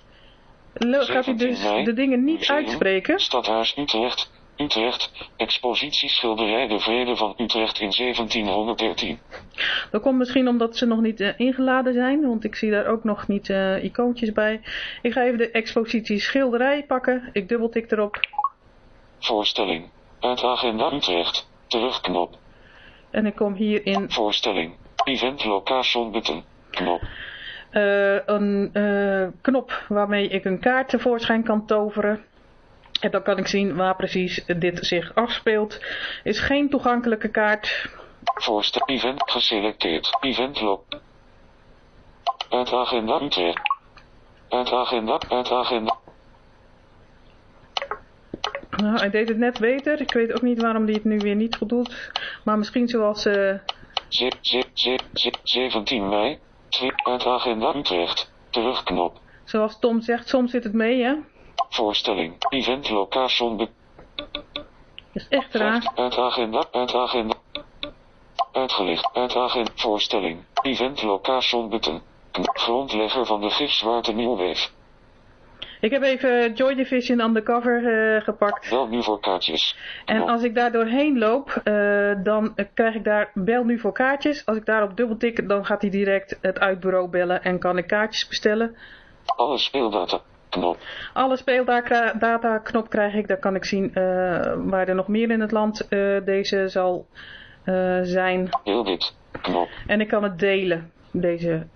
gaat hij dus de dingen niet uitspreken. Stadhuis Utrecht, Utrecht, expositie schilderij De Vrede van Utrecht in 1713. Dat komt misschien omdat ze nog niet uh, ingeladen zijn, want ik zie daar ook nog niet uh, icoontjes bij. Ik ga even de expositie schilderij pakken. Ik dubbeltik erop. Voorstelling. Uit agenda Utrecht. Terugknop. En ik kom hier in Voorstelling. Event location button. Knop. eh, een eh, knop waarmee ik een kaart tevoorschijn kan toveren. En dan kan ik zien waar precies dit zich afspeelt. Is geen toegankelijke kaart. Voorstel. Event geselecteerd. Event log. Uit agenda Utrecht. Uit agenda. Uit agenda. Nou, hij deed het net beter. Ik weet ook niet waarom hij het nu weer niet goed doet. Maar misschien zoals... ze, 17 mei. Uit agenda Utrecht. Terugknop. zoals Tom zegt, soms zit het mee, hè? Voorstelling. Event location is echt raar. Uit agenda. Uit agenda. Uitgelicht. Uit agenda. Voorstelling. Event location button. Grondlegger van de gifzwarte Nieuwweef. Ik heb even Joy Division undercover eh, gepakt. Wel nu voor kaartjes. En als ik daar doorheen loop, eh, dan krijg ik daar bel nu voor kaartjes. Als ik daarop dubbeltik, dan gaat hij direct het uitbureau bellen en kan ik kaartjes bestellen. Alle speeldata. Knop. Alle speeldata knop krijg ik. Daar kan ik zien eh, waar er nog meer in het land deze zal zijn. Heel dit. Knop. En ik kan het delen, deze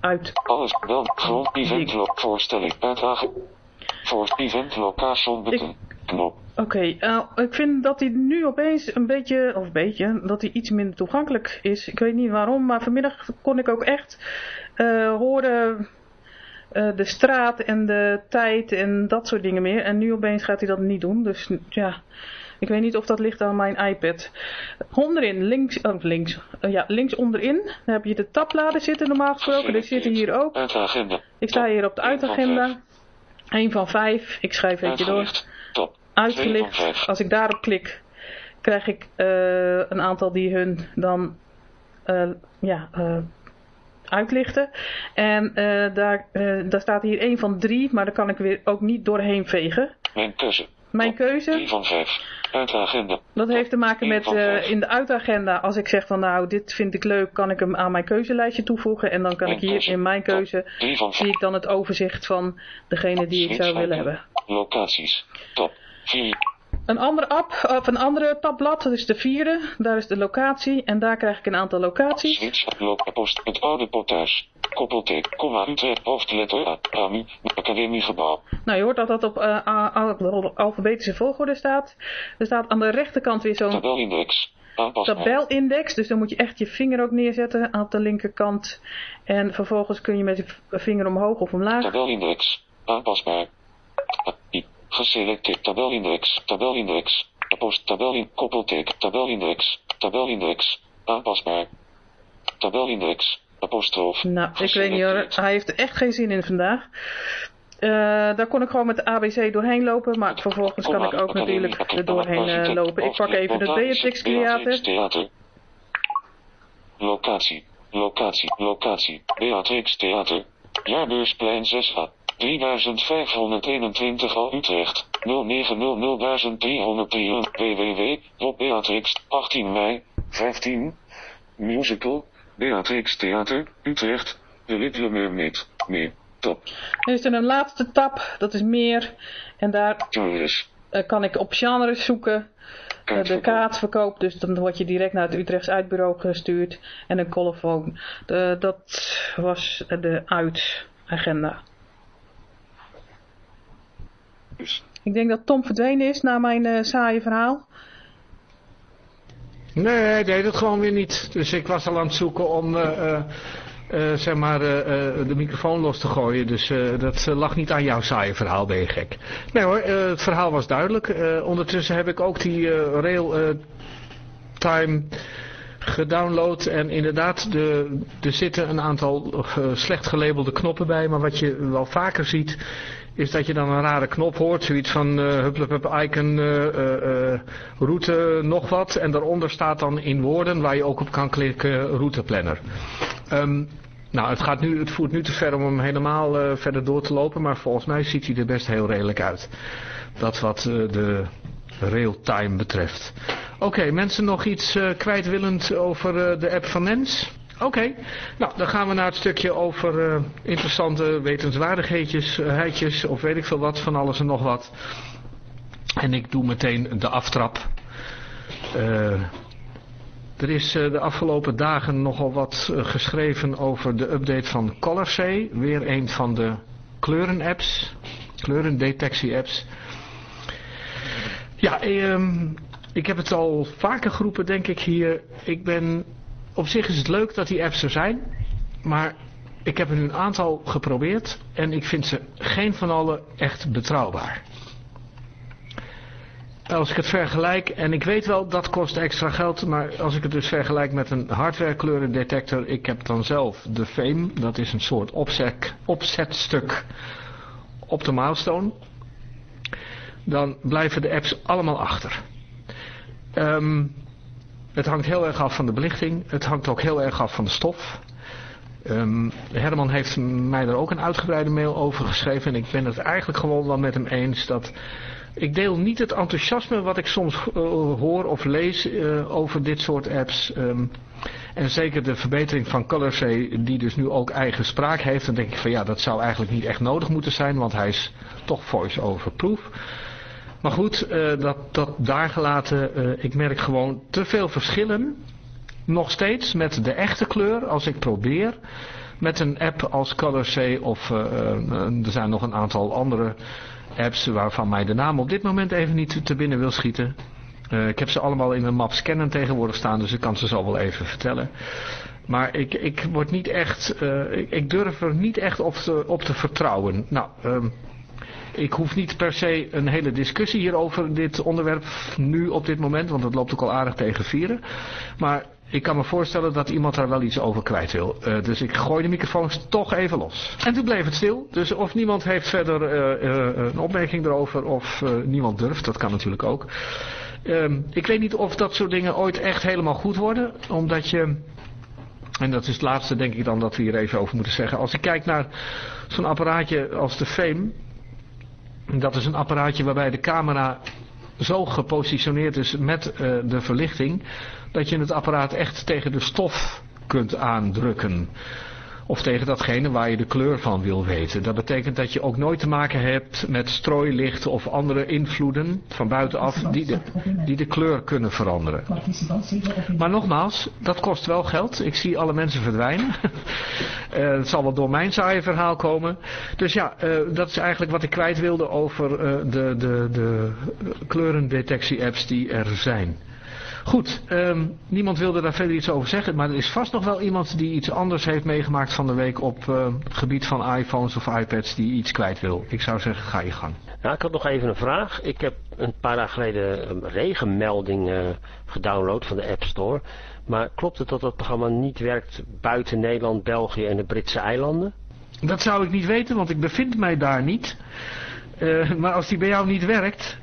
uit. Alles wel. Grond. Event lo- Voorstelling. Uit agenda. Voor event location button. Knop. Oké, nou, ik vind dat hij nu opeens een beetje, of een beetje, dat hij iets minder toegankelijk is. Ik weet niet waarom, maar vanmiddag kon ik ook echt eh, horen eh, de straat en de tijd en dat soort dingen meer. En nu opeens gaat hij dat niet doen, dus ja, ik weet niet of dat ligt aan mijn iPad. Onderin, links, oh, links, eh, ja, links onderin, daar heb je de tabbladen zitten normaal gesproken. Die zitten hier ook. Ik sta hier op de uitagenda. 1 van 5, ik schrijf even door. Uitgelicht. Als ik daarop klik, krijg ik eh, een aantal die hun dan eh, ja, uitlichten. En daar, daar staat hier 1 van 3, maar daar kan ik weer ook niet doorheen vegen. Mijn keuze. Mijn keuze, 3 van 5. Uit agenda. dat heeft te maken met eh, in de uitagenda. Als ik zeg van nou, dit vind ik leuk, kan ik hem aan mijn keuzelijstje toevoegen. En dan kan Mijn ik hier keuze. in mijn keuze, 3 van zie 5. ik dan het overzicht van degene die ik zou willen hebben. Locaties. Top. 4. Een andere app, of een andere tabblad, dat is de vierde. Daar is de locatie en daar krijg ik een aantal locaties. Switch. Lok. Post. Het oude portage. Koppelteken. Komma. Utrecht. Hoofdletter A. AMU. Academiegebouw. Nou, je hoort dat dat op eh, a- alfabetische volgorde staat. Er staat aan de rechterkant weer zo'n Tabelindex. Tabelindex. Dus dan moet je echt je vinger ook neerzetten aan de linkerkant. En vervolgens kun je met je vinger omhoog of omlaag. Tabelindex. Aanpasbaar. I. Geselecteerd. Tabelindex. Tabelindex. Post. Tabelin. Koppelteken. Tabelindex. Tabelindex. Aanpasbaar. Tabelindex. Apostroof. Nou, ik weet niet hoor. Hij heeft er echt geen zin in vandaag. Eh, daar kon ik gewoon met de ABC doorheen lopen, maar vervolgens kan ik ook natuurlijk er doorheen eh, lopen. Ik pak even het Beatrix. Theater. Locatie. Locatie. Locatie. Beatrix Theater. Jaarbeursplein 6a. 3521 al Utrecht. 09000303 www. Rob Beatrix. 18 mei. 15. Musical. Beatrix Theater. Utrecht. De Little Mermaid. Meer. Top. Er is er een laatste tab, dat is meer. En daar eh, kan ik op genres zoeken. Eh, de Kaartverkoop. dus dan word je direct naar het Utrechts uitbureau gestuurd. En een collofoon. De, dat was de uitagenda. Ik denk dat Tom verdwenen is na mijn eh, saaie verhaal. Nee, hij deed het gewoon weer niet. Dus ik was al aan het zoeken om eh, eh, zeg maar, de microfoon los te gooien. Dus dat lag niet aan jouw saaie verhaal, ben je gek. Nee hoor, het verhaal was duidelijk. Ondertussen heb ik ook die Rail Time gedownload. En inderdaad, de, er zitten een aantal slecht gelabelde knoppen bij. Maar wat je wel vaker ziet, is dat je dan een rare knop hoort. Zoiets van uh, hup icon, uh, uh, route, nog wat. En daaronder staat dan in woorden waar je ook op kan klikken routeplanner. Um, nou, het, gaat nu, het voert nu te ver om hem helemaal verder door te lopen. Maar volgens mij ziet hij er best heel redelijk uit. Dat wat de railtime betreft. Oké, mensen nog iets kwijtwillend over de app van Nens? Oké, nou dan gaan we naar het stukje over uh, interessante wetenswaardigheidjes, heidjes, of weet ik veel wat, van alles en nog wat. En ik doe meteen de aftrap. Uh, er is de afgelopen dagen nogal wat geschreven over de update van ColorSea. Weer een van de kleurenapps, kleurendetectie-apps. Ja, um, ik heb het al vaker geroepen, denk ik hier. Ik ben, op zich is het leuk dat die apps er zijn, maar ik heb er nu een aantal geprobeerd en ik vind ze geen van alle echt betrouwbaar. Als ik het vergelijk, en ik weet wel dat kost extra geld, maar als ik het dus vergelijk met een hardware kleurendetector, ik heb dan zelf de Fame, dat is een soort opzet, opzetstuk op de milestone, dan blijven de apps allemaal achter. Um, het hangt heel erg af van de belichting, het hangt ook heel erg af van de stof. Um, Herman heeft mij daar ook een uitgebreide mail over geschreven en ik ben het eigenlijk gewoon wel met hem eens dat ik deel niet het enthousiasme wat ik soms uh, hoor of lees uh, over dit soort apps. Um, en zeker de verbetering van ColorSea, die dus nu ook eigen spraak heeft. Dan denk ik van ja, dat zou eigenlijk niet echt nodig moeten zijn, want hij is toch voice-over proof. Maar goed, uh, dat, dat daar gelaten, ik merk gewoon te veel verschillen. Nog steeds met de echte kleur, als ik probeer met een app als ColorSea of er zijn nog een aantal andere apps waarvan mij de naam op dit moment even niet te binnen wil schieten. Ik heb ze allemaal in een map scannen tegenwoordig staan, dus ik kan ze zo wel even vertellen. Maar ik, ik word niet echt, ik, ik, durf er niet echt op te, vertrouwen. Nou, um, ik hoef niet per se een hele discussie hierover, dit onderwerp, nu op dit moment, want het loopt ook al aardig tegen vieren. Maar ik kan me voorstellen dat iemand daar wel iets over kwijt wil. Uh, dus ik gooi de microfoons toch even los. En toen bleef het stil. Dus of niemand heeft verder uh, uh, een opmerking erover of niemand durft. Dat kan natuurlijk ook. Um, ik weet niet of dat soort dingen ooit echt helemaal goed worden. Omdat je... En dat is het laatste denk ik dan dat we hier even over moeten zeggen. Als ik kijk naar zo'n apparaatje als de Fame. Dat is een apparaatje waarbij de camera zo gepositioneerd is met uh, de verlichting dat je het apparaat echt tegen de stof kunt aandrukken. Of tegen datgene waar je de kleur van wil weten. Dat betekent dat je ook nooit te maken hebt met strooilicht of andere invloeden van buitenaf die de, die de kleur kunnen veranderen. Maar nogmaals, dat kost wel geld. Ik zie alle mensen verdwijnen. uh, het zal wel door mijn saaie verhaal komen. Dus ja, uh, dat is eigenlijk wat ik kwijt wilde over uh, de, de, de kleurendetectie apps die er zijn. Goed, um, niemand wilde daar verder iets over zeggen, maar er is vast nog wel iemand die iets anders heeft meegemaakt van de week op uh, gebied van iPhones of iPads die iets kwijt wil. Ik zou zeggen, ga je gang. Ja, ik had nog even een vraag. Ik heb een paar dagen geleden een regenmelding uh, gedownload van de App Store. Maar klopt het dat dat programma niet werkt buiten Nederland, België en de Britse eilanden? Dat zou ik niet weten, want ik bevind mij daar niet. Uh, maar als die bij jou niet werkt,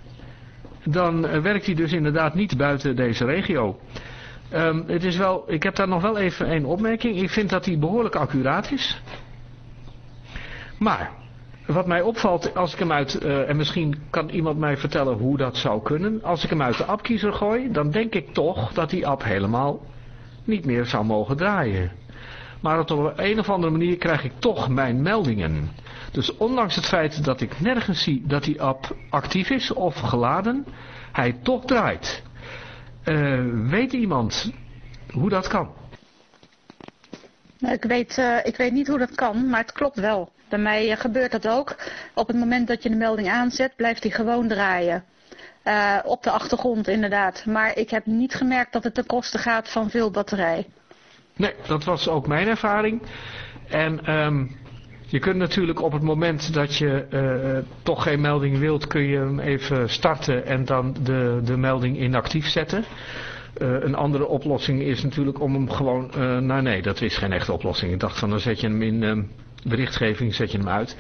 dan werkt hij dus inderdaad niet buiten deze regio. Um, het is wel, ik heb daar nog wel even een opmerking. Ik vind dat hij behoorlijk accuraat is. Maar, wat mij opvalt als ik hem uit, uh, en misschien kan iemand mij vertellen hoe dat zou kunnen. Als ik hem uit de appkiezer gooi, dan denk ik toch dat die app helemaal niet meer zou mogen draaien. Maar op een of andere manier krijg ik toch mijn meldingen. Dus ondanks het feit dat ik nergens zie dat die app actief is of geladen, hij toch draait. Uh, weet iemand hoe dat kan? Nou, ik weet, uh, ik weet niet hoe dat kan, maar het klopt wel. Bij mij uh, gebeurt dat ook. Op het moment dat je de melding aanzet, blijft hij gewoon draaien. Op de achtergrond inderdaad. Maar ik heb niet gemerkt dat het ten koste gaat van veel batterij. Nee, dat was ook mijn ervaring. En um, je kunt natuurlijk op het moment dat je uh, toch geen melding wilt, kun je hem even starten en dan de, de melding inactief zetten. Uh, een andere oplossing is natuurlijk om hem gewoon, nou nee, dat is geen echte oplossing. Ik dacht van dan zet je hem in uh, berichtgeving, zet je hem uit.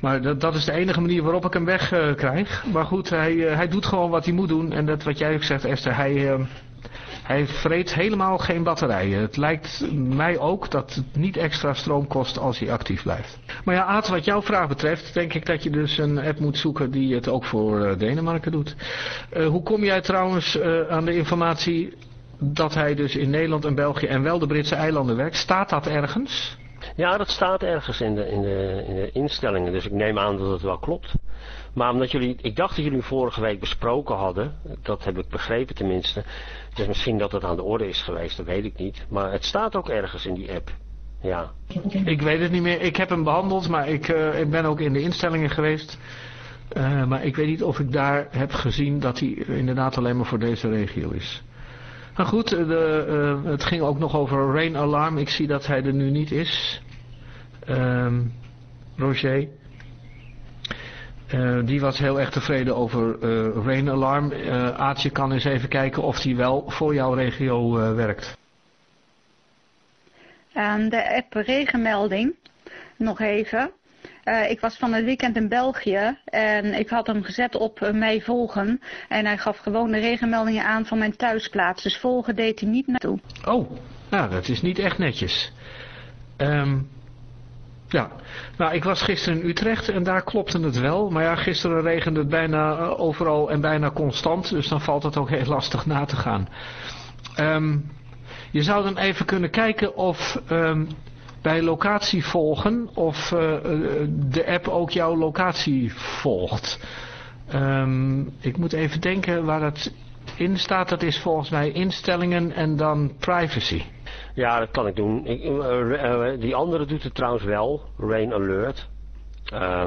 Maar dat, dat is de enige manier waarop ik hem weg krijg. Maar goed, hij, hij doet gewoon wat hij moet doen. En dat wat jij ook zegt Esther, hij, uh, hij vreet helemaal geen batterijen. Het lijkt mij ook dat het niet extra stroom kost als hij actief blijft. Maar ja, Aad, wat jouw vraag betreft, denk ik dat je dus een app moet zoeken die het ook voor uh, Denemarken doet. Uh, hoe kom jij trouwens uh, aan de informatie dat hij dus in Nederland en België en wel de Britse eilanden werkt? Staat dat ergens? Ja, dat staat ergens in de, in, de, in de instellingen, dus ik neem aan dat het wel klopt. Maar omdat jullie, ik dacht dat jullie vorige week besproken hadden, dat heb ik begrepen tenminste. Dus misschien dat het aan de orde is geweest, dat weet ik niet. Maar het staat ook ergens in die app. Ja. Ik weet het niet meer. Ik heb hem behandeld, maar ik, uh, ik ben ook in de instellingen geweest. Uh, maar ik weet niet of ik daar heb gezien dat hij inderdaad alleen maar voor deze regio is. Maar goed, de, uh, het ging ook nog over Rain Alarm. Ik zie dat hij er nu niet is. Um, Roger. Uh, die was heel erg tevreden over uh, Rain Alarm. Uh, Aatje kan eens even kijken of die wel voor jouw regio werkt. Um, de app regenmelding, nog even. ik was van het weekend in België en ik had hem gezet op mij volgen. En hij gaf gewoon de regenmeldingen aan van mijn thuisplaats. Dus volgen deed hij niet naartoe. Oh, nou dat is niet echt netjes. Um, ja, nou ik was gisteren in Utrecht en daar klopte het wel. Maar ja, gisteren regende het bijna uh, overal en bijna constant. Dus dan valt het ook heel lastig na te gaan. Um, je zou dan even kunnen kijken of um, bij locatie volgen of uh, de app ook jouw locatie volgt. Um, ik moet even denken waar dat in staat. Dat is volgens mij instellingen en dan privacy. Ja, dat kan ik doen. Ik, uh, uh, die andere doet het trouwens wel, Rain Alert. Uh,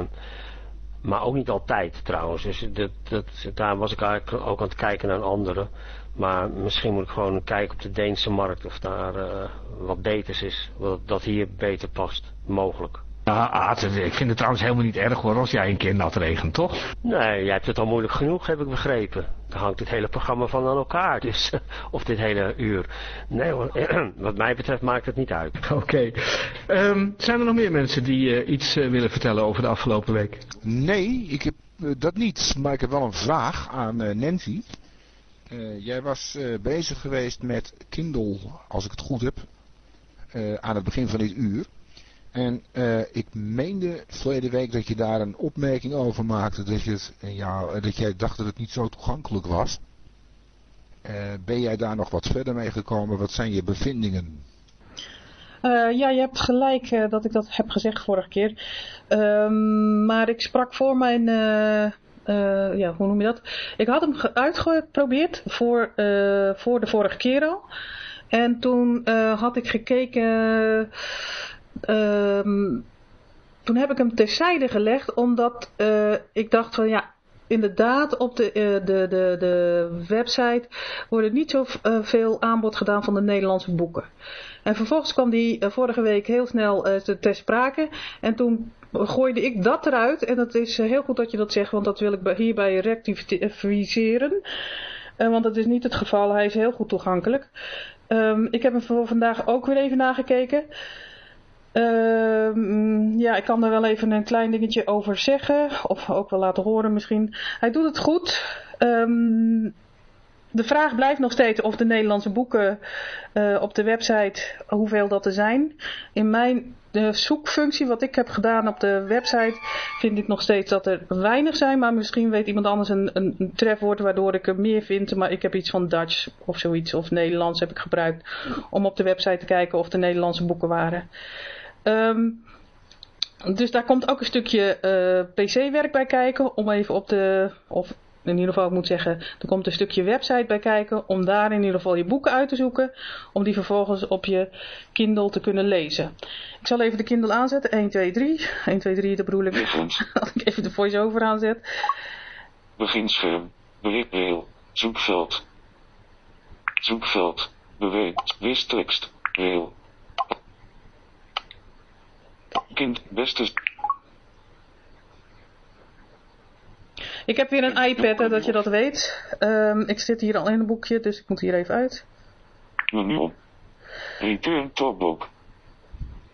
maar ook niet altijd trouwens. Dus dat, dat, daar was ik eigenlijk ook aan het kijken naar een andere. Maar misschien moet ik gewoon kijken op de Deense markt of daar wat beters is. Wat dat hier beter past, mogelijk. Ja, Aad, ik vind het trouwens helemaal niet erg hoor als jij een keer nat regent, toch? Nee, jij hebt het al moeilijk genoeg, heb ik begrepen. Dan hangt het hele programma van aan elkaar, dus, of dit hele uur. Nee hoor, wat mij betreft maakt het niet uit. Oké. Okay. Um, zijn er nog meer mensen die uh, iets uh, willen vertellen over de afgelopen week? Nee, ik heb uh, dat niet, maar ik heb wel een vraag aan Nancy. jij was bezig geweest met Kindle, als ik het goed heb, aan het begin van dit uur. En uh, ik meende verleden week dat je daar een opmerking over maakte. Dat, je het, ja, dat jij dacht dat het niet zo toegankelijk was. Uh, ben jij daar nog wat verder mee gekomen? Wat zijn je bevindingen? Ja, je hebt gelijk dat ik dat heb gezegd vorige keer. Um, maar ik sprak voor mijn... Ja, hoe noem je dat? Ik had hem uitgeprobeerd voor, voor de vorige keer al. En toen had ik gekeken Um, toen heb ik hem terzijde gelegd, omdat uh, ik dacht van ja, inderdaad op de, uh, de, de, de website wordt niet zo uh, veel aanbod gedaan van de Nederlandse boeken. En vervolgens kwam die vorige week heel snel ter sprake en toen gooide ik dat eruit. En dat is heel goed dat je dat zegt, want dat wil ik hierbij rectificeren. want dat is niet het geval, hij is heel goed toegankelijk. Um, ik heb hem voor vandaag ook weer even nagekeken. Uh, ja, ik kan er wel even een klein dingetje over zeggen. Of ook wel laten horen misschien. Hij doet het goed. Um, de vraag blijft nog steeds of de Nederlandse boeken uh, op de website, hoeveel dat er zijn. In mijn de zoekfunctie, wat ik heb gedaan op de website, vind ik nog steeds dat er weinig zijn. Maar misschien weet iemand anders een, een, een trefwoord waardoor ik er meer vind. Maar ik heb iets van Dutch of zoiets, of Nederlands heb ik gebruikt om op de website te kijken of er Nederlandse boeken waren. Um, dus daar komt ook een stukje uh, PC-werk bij kijken. Om even op de. Of in ieder geval, ik moet zeggen. Er komt een stukje website bij kijken. Om daar in ieder geval je boeken uit te zoeken. Om die vervolgens op je Kindle te kunnen lezen. Ik zal even de Kindle aanzetten. 1, 2, 3. 1, 2, 3, de bedoel ik. Als ik even de voice-over aanzet. Beginscherm. Bereikmail. Zoekveld. Zoekveld. Beweeg. Wistekst. Rail. Kind, beste... Ik heb weer een iPad, hè, dat je dat weet. Um, ik zit hier al in een boekje, dus ik moet hier even uit. Menu. Return talkbook.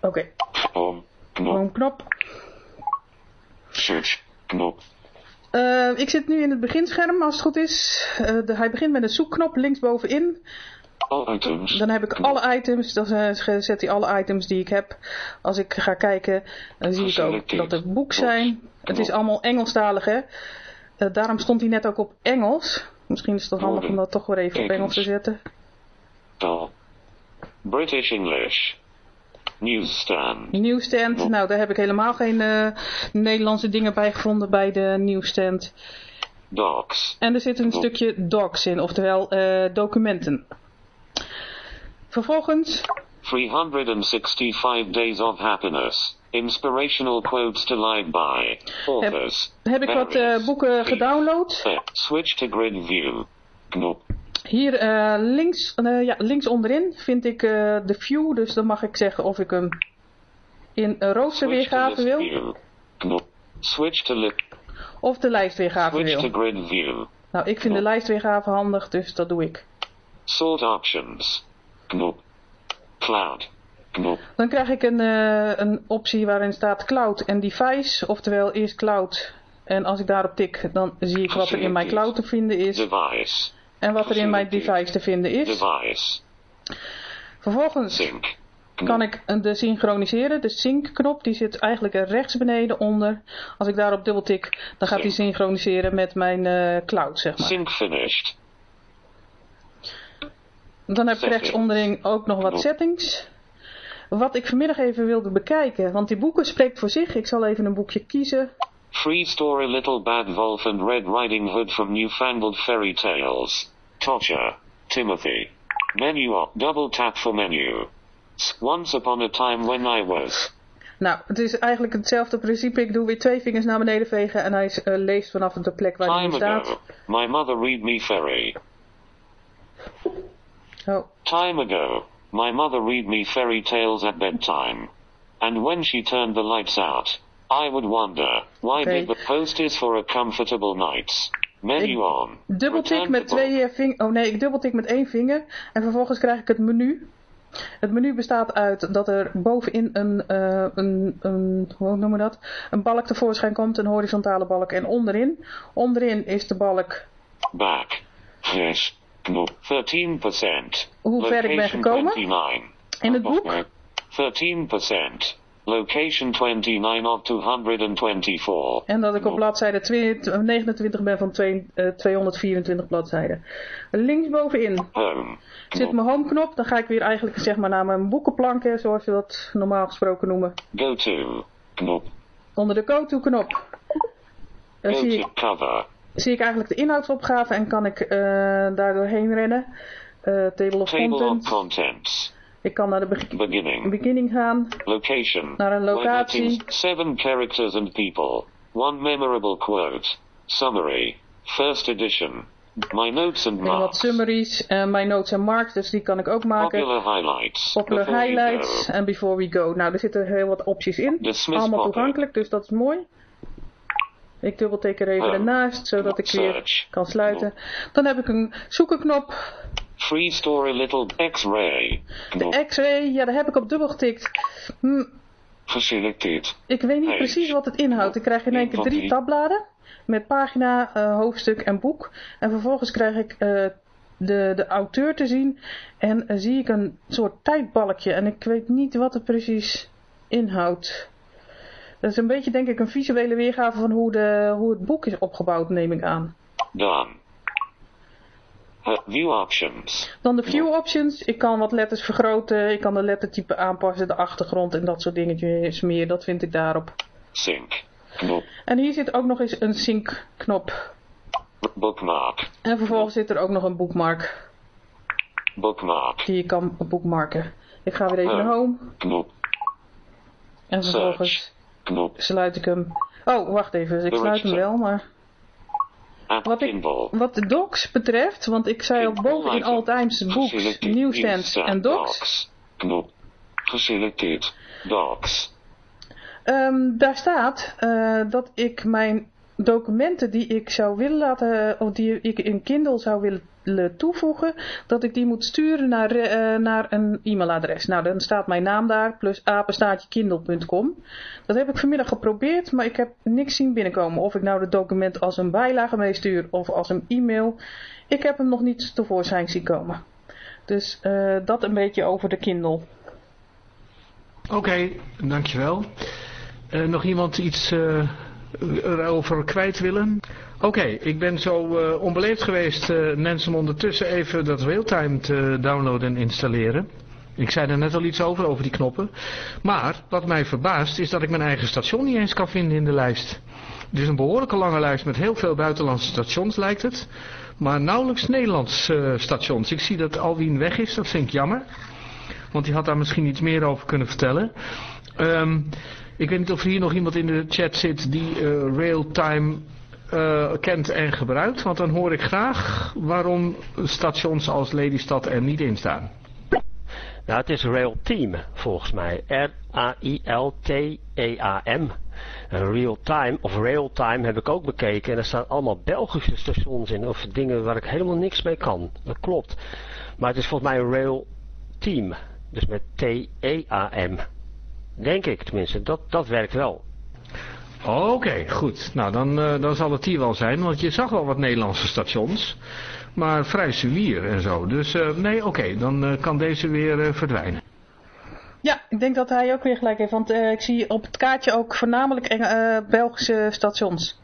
Oké. Home, knop. Knop. Search, knop. Uh, ik zit nu in het beginscherm, als het goed is. Uh, de, hij begint met een zoekknop linksbovenin. Items. Dan heb ik alle items, dan zet hij alle items die ik heb. Als ik ga kijken, dan zie ik ook dat er boek zijn. Het is allemaal Engelstalig, hè. Uh, daarom stond hij net ook op Engels. Misschien is het toch handig om dat toch weer even op Engels te zetten. Taal. British English. Newsstand. Nieuwsstand, nou daar heb ik helemaal geen eh, Nederlandse dingen bij gevonden bij de nieuwsstand. Docs. En er zit een stukje docs in, oftewel eh, documenten. Vervolgens 365 Days of Happiness. Inspirational quotes to live by. Authors. heb ik wat eh, boeken gedownload. Eh, Switch to grid view. Knop. Hier eh, links, ja, links onderin vind ik de view, dus dan mag ik zeggen of ik hem in een roosterweergave to list wil view. Knop. Switch to li of de lijstweergave Switch to wil. grid view. Nou, ik vind de lijstweergave handig, dus dat doe ik. Sort options. Knop. Cloud. Knop. Dan krijg ik een, eh, een optie waarin staat cloud en device, oftewel eerst cloud. En als ik daarop tik, dan zie ik wat er in mijn cloud te vinden is Device. en wat er in mijn device te vinden is. Device. Vervolgens Sync. kan ik de synchroniseren, de sync knop, die zit eigenlijk rechts beneden onder. Als ik daarop dubbeltik, dan gaat die synchroniseren met mijn eh, cloud, zeg maar. Sync finished. Dan heb ik rechts onderin ook nog wat settings. Wat ik vanmiddag even wilde bekijken, want die boeken spreekt voor zich. Ik zal even een boekje kiezen. Free story Little Bad Wolf and Red Riding Hood from Newfangled Fairy Tales. Tosha. Timothy. Menu up. Double tap for menu. Once upon a time when I was. Nou, het is eigenlijk hetzelfde principe. Ik doe weer twee vingers naar beneden vegen en hij eh, leest vanaf de plek waar hij staat. My mother read me fairy. Time ago. My mother read me fairy tales at bedtime. And when she turned the lights out, I would wonder, why Okay. did the post is for a comfortable night? Menu on. dubbeltik met twee vingers. Oh nee, ik dubbeltik met één vinger. En vervolgens krijg ik het menu. Het menu bestaat uit dat er bovenin een, eh, een, een hoe noemen we dat? Een balk tevoorschijn komt, een horizontale balk. En onderin, onderin is de balk Back. Yes. Knop. 13%. Hoe ver ik ben gekomen. 29. in het boek. 13%. Location 29 of 224. En dat ik op bladzijde 2 29 ben van twee- eh, 224 bladzijden. Linksbovenin Home. zit mijn home knop. Dan ga ik weer eigenlijk zeg maar naar mijn boekenplanken, zoals we dat normaal gesproken noemen. Go to. Knop. Onder de go to knop. Dan Go zie ik, to cover. Zie ik eigenlijk de inhoudsopgave en kan ik eh daar doorheen rennen. Eh, table of Table of contents. Ik kan naar de beg- Beginning. beginning gaan. Location. Naar een locatie. Seven characters and people. One memorable quote. Summary. First edition. My notes and En wat marks. summaries. eh mijn notes en marks, dus die kan ik ook maken. Popular highlights. Popular Before highlights en before we go. Nou, er zitten heel wat opties in. Allemaal toegankelijk, dus dat is mooi. Ik dubbeltik er even Oh. ernaast, zodat ik weer kan sluiten. Dan heb ik een zoekenknop. Free story little X-ray. De X-ray, ja, daar heb ik op dubbel getikt. Hm, Geselecteerd. ik weet niet precies wat het inhoudt. Ik krijg in één keer drie tabbladen. Met pagina, eh, hoofdstuk en boek. En vervolgens krijg ik eh, de, de auteur te zien. En eh, zie ik een soort tijdbalkje. En ik weet niet wat het precies inhoudt. Dat is een beetje denk ik een visuele weergave van hoe, de, hoe het boek is opgebouwd, neem ik aan. Done. Uh, view options. Dan de view options. Ik kan wat letters vergroten. Ik kan de lettertype aanpassen, de achtergrond en dat soort dingetjes meer. Dat vind ik daarop. Sync. Knop. En hier zit ook nog eens een sync knop. Bookmark. En vervolgens zit er ook nog een bookmark Bookmark. die je kan bookmarken. Ik ga weer even naar home. Knop. En vervolgens. Knop. sluit ik hem. Oh, wacht even. Ik sluit hem wel, maar... App Wat, ik, wat de docs betreft, want ik zei al boven in All Times Books. Newsstands en docs. Knop. Geselecteerd. Docs. Ehm, daar staat eh, dat ik mijn documenten die ik zou willen laten, of die ik in Kindle zou willen toevoegen, dat ik die moet sturen naar, eh, naar een e-mailadres. Nou, dan staat mijn naam daar, plus apenstaartjekindle.com. Dat heb ik vanmiddag geprobeerd, maar ik heb niks zien binnenkomen. Of ik nou het document als een bijlage meestuur of als een e-mail. Ik heb hem nog niet tevoorschijn zien komen. Dus eh, dat een beetje over de Kindle. Oké, dankjewel. Eh nog iemand iets erover kwijt willen? Oké, ik ben zo eh, onbeleefd geweest eh, mensen om ondertussen even dat Realtime te downloaden en installeren. Ik zei er net al iets over, over die knoppen. Maar wat mij verbaast is dat ik mijn eigen station niet eens kan vinden in de lijst. Het is een behoorlijke lange lijst met heel veel buitenlandse stations lijkt het. Maar nauwelijks Nederlandse uh, stations. Ik zie dat Alwien weg is, dat vind ik jammer. Want die had daar misschien iets meer over kunnen vertellen. Um, ik weet niet of er hier nog iemand in de chat zit die uh, Railtime uh, kent en gebruikt. Want dan hoor ik graag waarom stations als Lelystad er niet in staan. Nou, het is Rail Team volgens mij. R-A-I-L-T-E-A-M. Real Time of Rail Time heb ik ook bekeken. En er staan allemaal Belgische stations in. Of dingen waar ik helemaal niks mee kan. Dat klopt. Maar het is volgens mij Rail Team. Dus met T-E-A-M. Denk ik tenminste. Dat, dat werkt wel. Oké, goed. Nou, dan, uh, dan zal het hier wel zijn. Want je zag wel wat Nederlandse stations. Maar vrij sumier en zo. Dus uh, nee, oké. dan uh, kan deze weer verdwijnen. Ja, ik denk dat hij ook weer gelijk heeft. Want ik zie op het kaartje ook voornamelijk Belgische stations.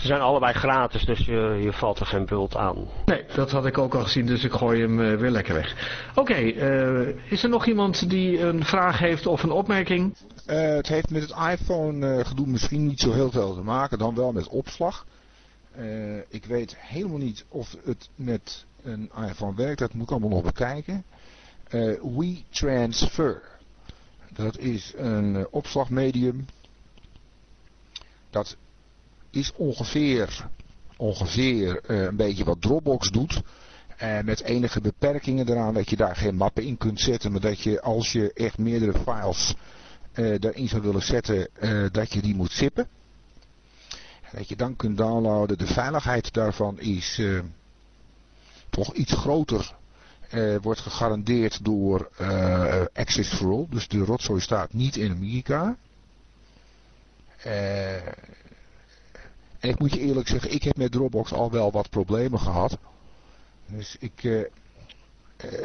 Ze zijn allebei gratis, dus je, je valt er geen bult aan. Nee, dat had ik ook al gezien, dus ik gooi hem uh, weer lekker weg. Oké, okay, uh, is er nog iemand die een vraag heeft of een opmerking? Uh, het heeft met het iPhone gedoe misschien niet zo heel veel te maken, dan wel met opslag. ik weet helemaal niet of het met een iPhone werkt, dat moet ik allemaal nog bekijken. WeTransfer, dat is een opslagmedium dat is ongeveer, ongeveer uh, een beetje wat Dropbox doet. Uh, met enige beperkingen eraan dat je daar geen mappen in kunt zetten. Maar dat je als je echt meerdere files uh, daarin zou willen zetten, dat je die moet zippen. En dat je dan kunt downloaden. De veiligheid daarvan is toch iets groter. wordt gegarandeerd door Access for All. Dus de rotzooi staat niet in Amerika. En ik moet je eerlijk zeggen, ik heb met Dropbox al wel wat problemen gehad. Dus ik, uh,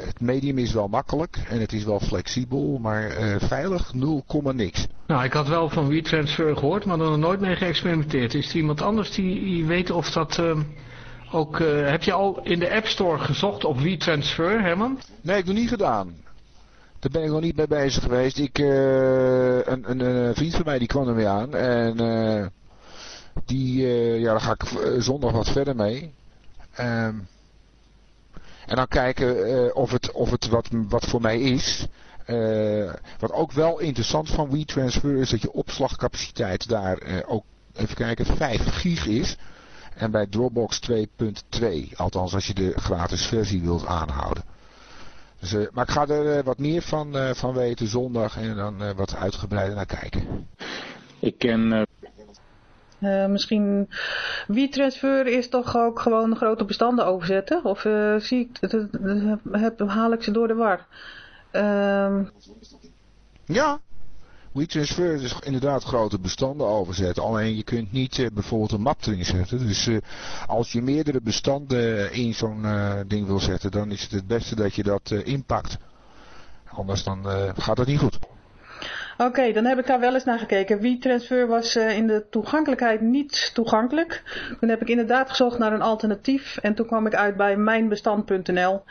het medium is wel makkelijk en het is wel flexibel, maar uh, veilig 0, niks. Nou, ik had wel van WeTransfer gehoord, maar er nog nooit mee geëxperimenteerd. Is er iemand anders die, die weet of dat uh, ook... heb je al in de App Store gezocht op WeTransfer, Herman? Nee, ik heb nog niet gedaan. Daar ben ik nog niet mee bezig geweest. Ik, een, een, een, vriend van mij die kwam ermee aan en... Die, uh, ja, daar ga ik eh, zondag wat verder mee. Um, en dan kijken uh, of het, of het wat, wat voor mij is. Wat ook wel interessant van WeTransfer is dat je opslagcapaciteit daar ook, even kijken, 5 gig is. En bij Dropbox 2.2. Althans als je de gratis versie wilt aanhouden. Dus, maar ik ga er wat meer van, van weten zondag en dan wat uitgebreider naar kijken. Ik ken uh, misschien WeTransfer is toch ook gewoon grote bestanden overzetten? Of uh, zie ik, heb, haal ik ze door de war? Uh... Ja, WeTransfer is inderdaad grote bestanden overzetten. Alleen je kunt niet uh, bijvoorbeeld een map erin zetten. Dus als je meerdere bestanden in zo'n ding wil zetten, dan is het het beste dat je dat inpakt. Anders dan gaat het niet goed. Oké, dan heb ik daar wel eens naar gekeken. WeTransfer was uh, in de toegankelijkheid niet toegankelijk. Toen heb ik inderdaad gezocht naar een alternatief. En toen kwam ik uit bij mijnbestand.nl.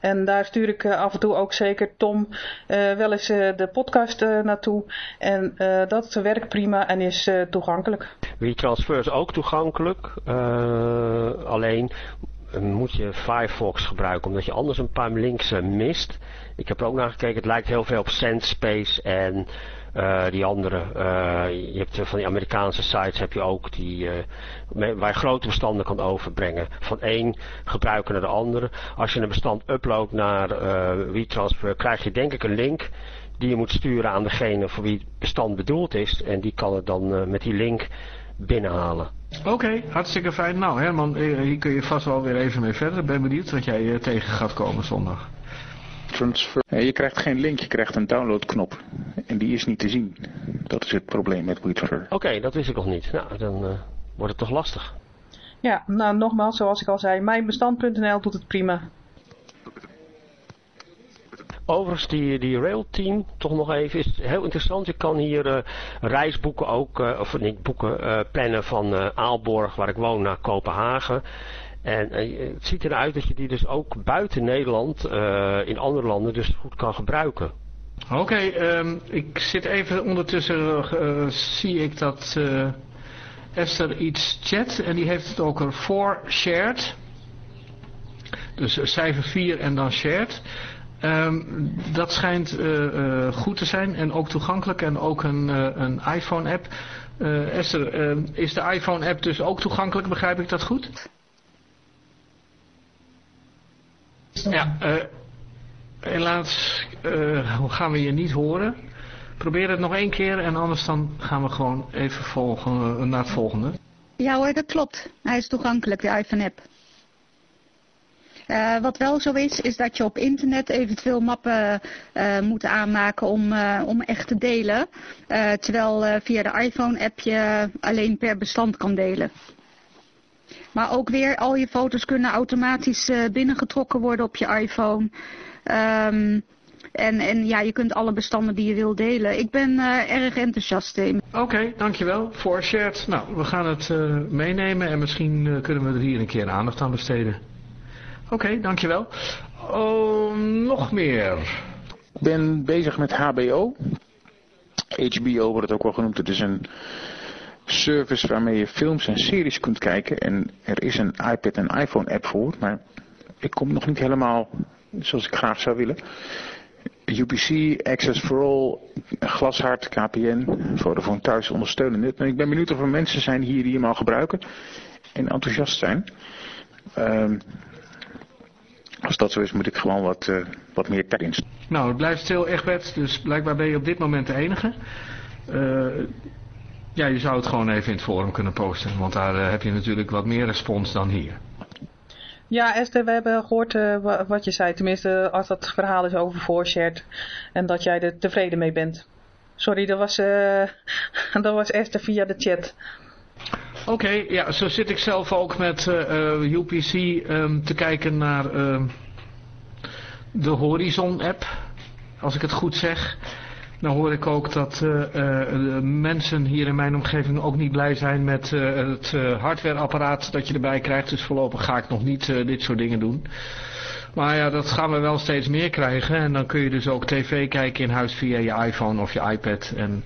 En daar stuur ik uh, af en toe ook zeker Tom uh, wel eens de podcast naartoe. En dat werkt prima en is toegankelijk. WeTransfer is ook toegankelijk. alleen moet je Firefox gebruiken, omdat je anders een paar links mist. Ik heb er ook naar gekeken, het lijkt heel veel op Sandspace en uh, die andere. Uh, je hebt van die Amerikaanse sites heb je ook die, waar je grote bestanden kan overbrengen. Van één gebruiker naar de andere. Als je een bestand uploadt naar WeTransfer krijg je denk ik een link die je moet sturen aan degene voor wie het bestand bedoeld is. En die kan het dan met die link binnenhalen. Oké, hartstikke fijn. Nou Herman, hier kun je vast wel weer even mee verder. Ben benieuwd wat jij tegen gaat komen zondag transfer. Je krijgt geen link, je krijgt een downloadknop. En die is niet te zien. Dat is het probleem met WeTransfer. Oké, dat wist ik nog niet. Nou, dan uh, wordt het toch lastig. Ja, nou nogmaals, zoals ik al zei, mijnbestand.nl doet het prima. Overigens, die, die rail team, toch nog even, is heel interessant. Je kan hier uh, reisboeken ook, uh, of niet boeken, uh, plannen van Aalborg, waar ik woon, naar Kopenhagen. En uh, het ziet eruit dat je die dus ook buiten Nederland, uh, in andere landen, dus goed kan gebruiken. Oké, ehm, ik zit even ondertussen, uh, zie ik dat Esther iets chat en die heeft het ook ervoor shared. Dus cijfer 4 en dan shared. Um, dat schijnt goed te zijn en ook toegankelijk en ook een, een iPhone app. Esther, ehm, is de iPhone app dus ook toegankelijk, begrijp ik dat goed? Ja, helaas gaan we je niet horen. Probeer het nog één keer en anders dan gaan we gewoon even volgen, naar het volgende. Ja hoor, dat klopt. Hij is toegankelijk, de iPhone app. Uh, wat wel zo is, is dat je op internet eventueel mappen uh, moet aanmaken om, uh, om echt te delen. terwijl via de iPhone-app je alleen per bestand kan delen. Maar ook weer, al je foto's kunnen automatisch binnengetrokken worden op je iPhone. Um, en, en ja, je kunt alle bestanden die je wil delen. Ik ben erg enthousiast. Oké, okay, dankjewel voor shared. Nou, we gaan het meenemen en misschien kunnen we er hier een keer aandacht aan besteden. Oké, okay, dankjewel. Oh, nog meer. Ik ben bezig met HBO. HBO wordt het ook wel genoemd. Het is een service waarmee je films en series kunt kijken. En er is een iPad en iPhone app voor. Maar ik kom nog niet helemaal zoals ik graag zou willen. UPC, Access for All, Glashard, KPN, Vodafone thuis ondersteunen het. En ik ben benieuwd of er mensen zijn hier die hem al gebruiken en enthousiast zijn. Um, als dat zo is, moet ik gewoon wat, uh, wat meer tijd in. Nou, het blijft stil, Egbert. Dus blijkbaar ben je op dit moment de enige. Uh, ja, je zou het gewoon even in het forum kunnen posten. Want daar uh, heb je natuurlijk wat meer respons dan hier. Ja, Esther, we hebben gehoord wat je zei. Tenminste, als dat verhaal is over voorshared. En dat jij er tevreden mee bent. Sorry, dat was, dat was Esther via de chat. Oké, okay, ja, zo zit ik zelf ook met uh, uh, UPC um, te kijken naar uh, de Horizon app, als ik het goed zeg. Dan hoor ik ook dat mensen hier in mijn omgeving ook niet blij zijn met het hardwareapparaat dat je erbij krijgt. Dus voorlopig ga ik nog niet dit soort dingen doen. Maar ja, dat gaan we wel steeds meer krijgen. En dan kun je dus ook tv kijken in huis via je iPhone of je iPad. En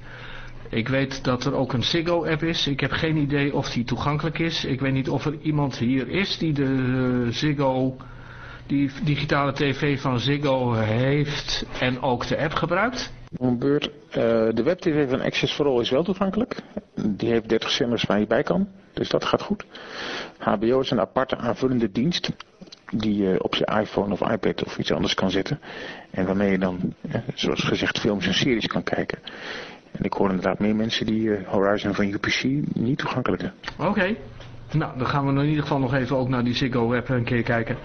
ik weet dat er ook een Ziggo-app is. Ik heb geen idee of die toegankelijk is. Ik weet niet of er iemand hier is die de Ziggo, die digitale tv van Ziggo heeft en ook de app gebruikt. Beurt. Uh, de webtv van Access for All is wel toegankelijk. Die heeft 30 zenders waar je bij kan. Dus dat gaat goed. HBO is een aparte aanvullende dienst die je op je iPhone of iPad of iets anders kan zetten. En waarmee je dan, zoals gezegd, films en series kan kijken. En ik hoor inderdaad meer mensen die uh, Horizon van UPC niet toegankelijk. Oké. Nou, dan gaan we in ieder geval nog even ook naar die Ziggo app een keer kijken.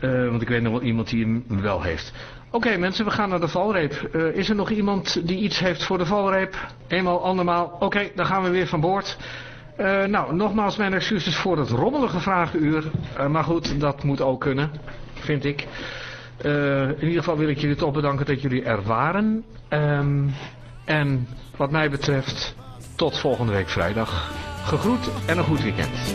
Want ik weet nog wel iemand die hem wel heeft. Oké mensen, we gaan naar de valreep. Uh, is er nog iemand die iets heeft voor de valreep? Eenmaal, andermaal. Oké, dan gaan we weer van boord. Uh, nou, nogmaals mijn excuses voor het rommelige vragenuur. maar goed, dat moet ook kunnen, vind ik. in ieder geval wil ik jullie toch bedanken dat jullie er waren. Um, en wat mij betreft, tot volgende week vrijdag. Gegroet en een goed weekend.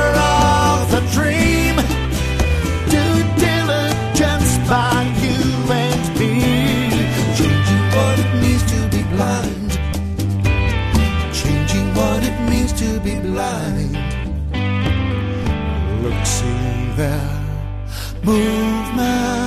movement.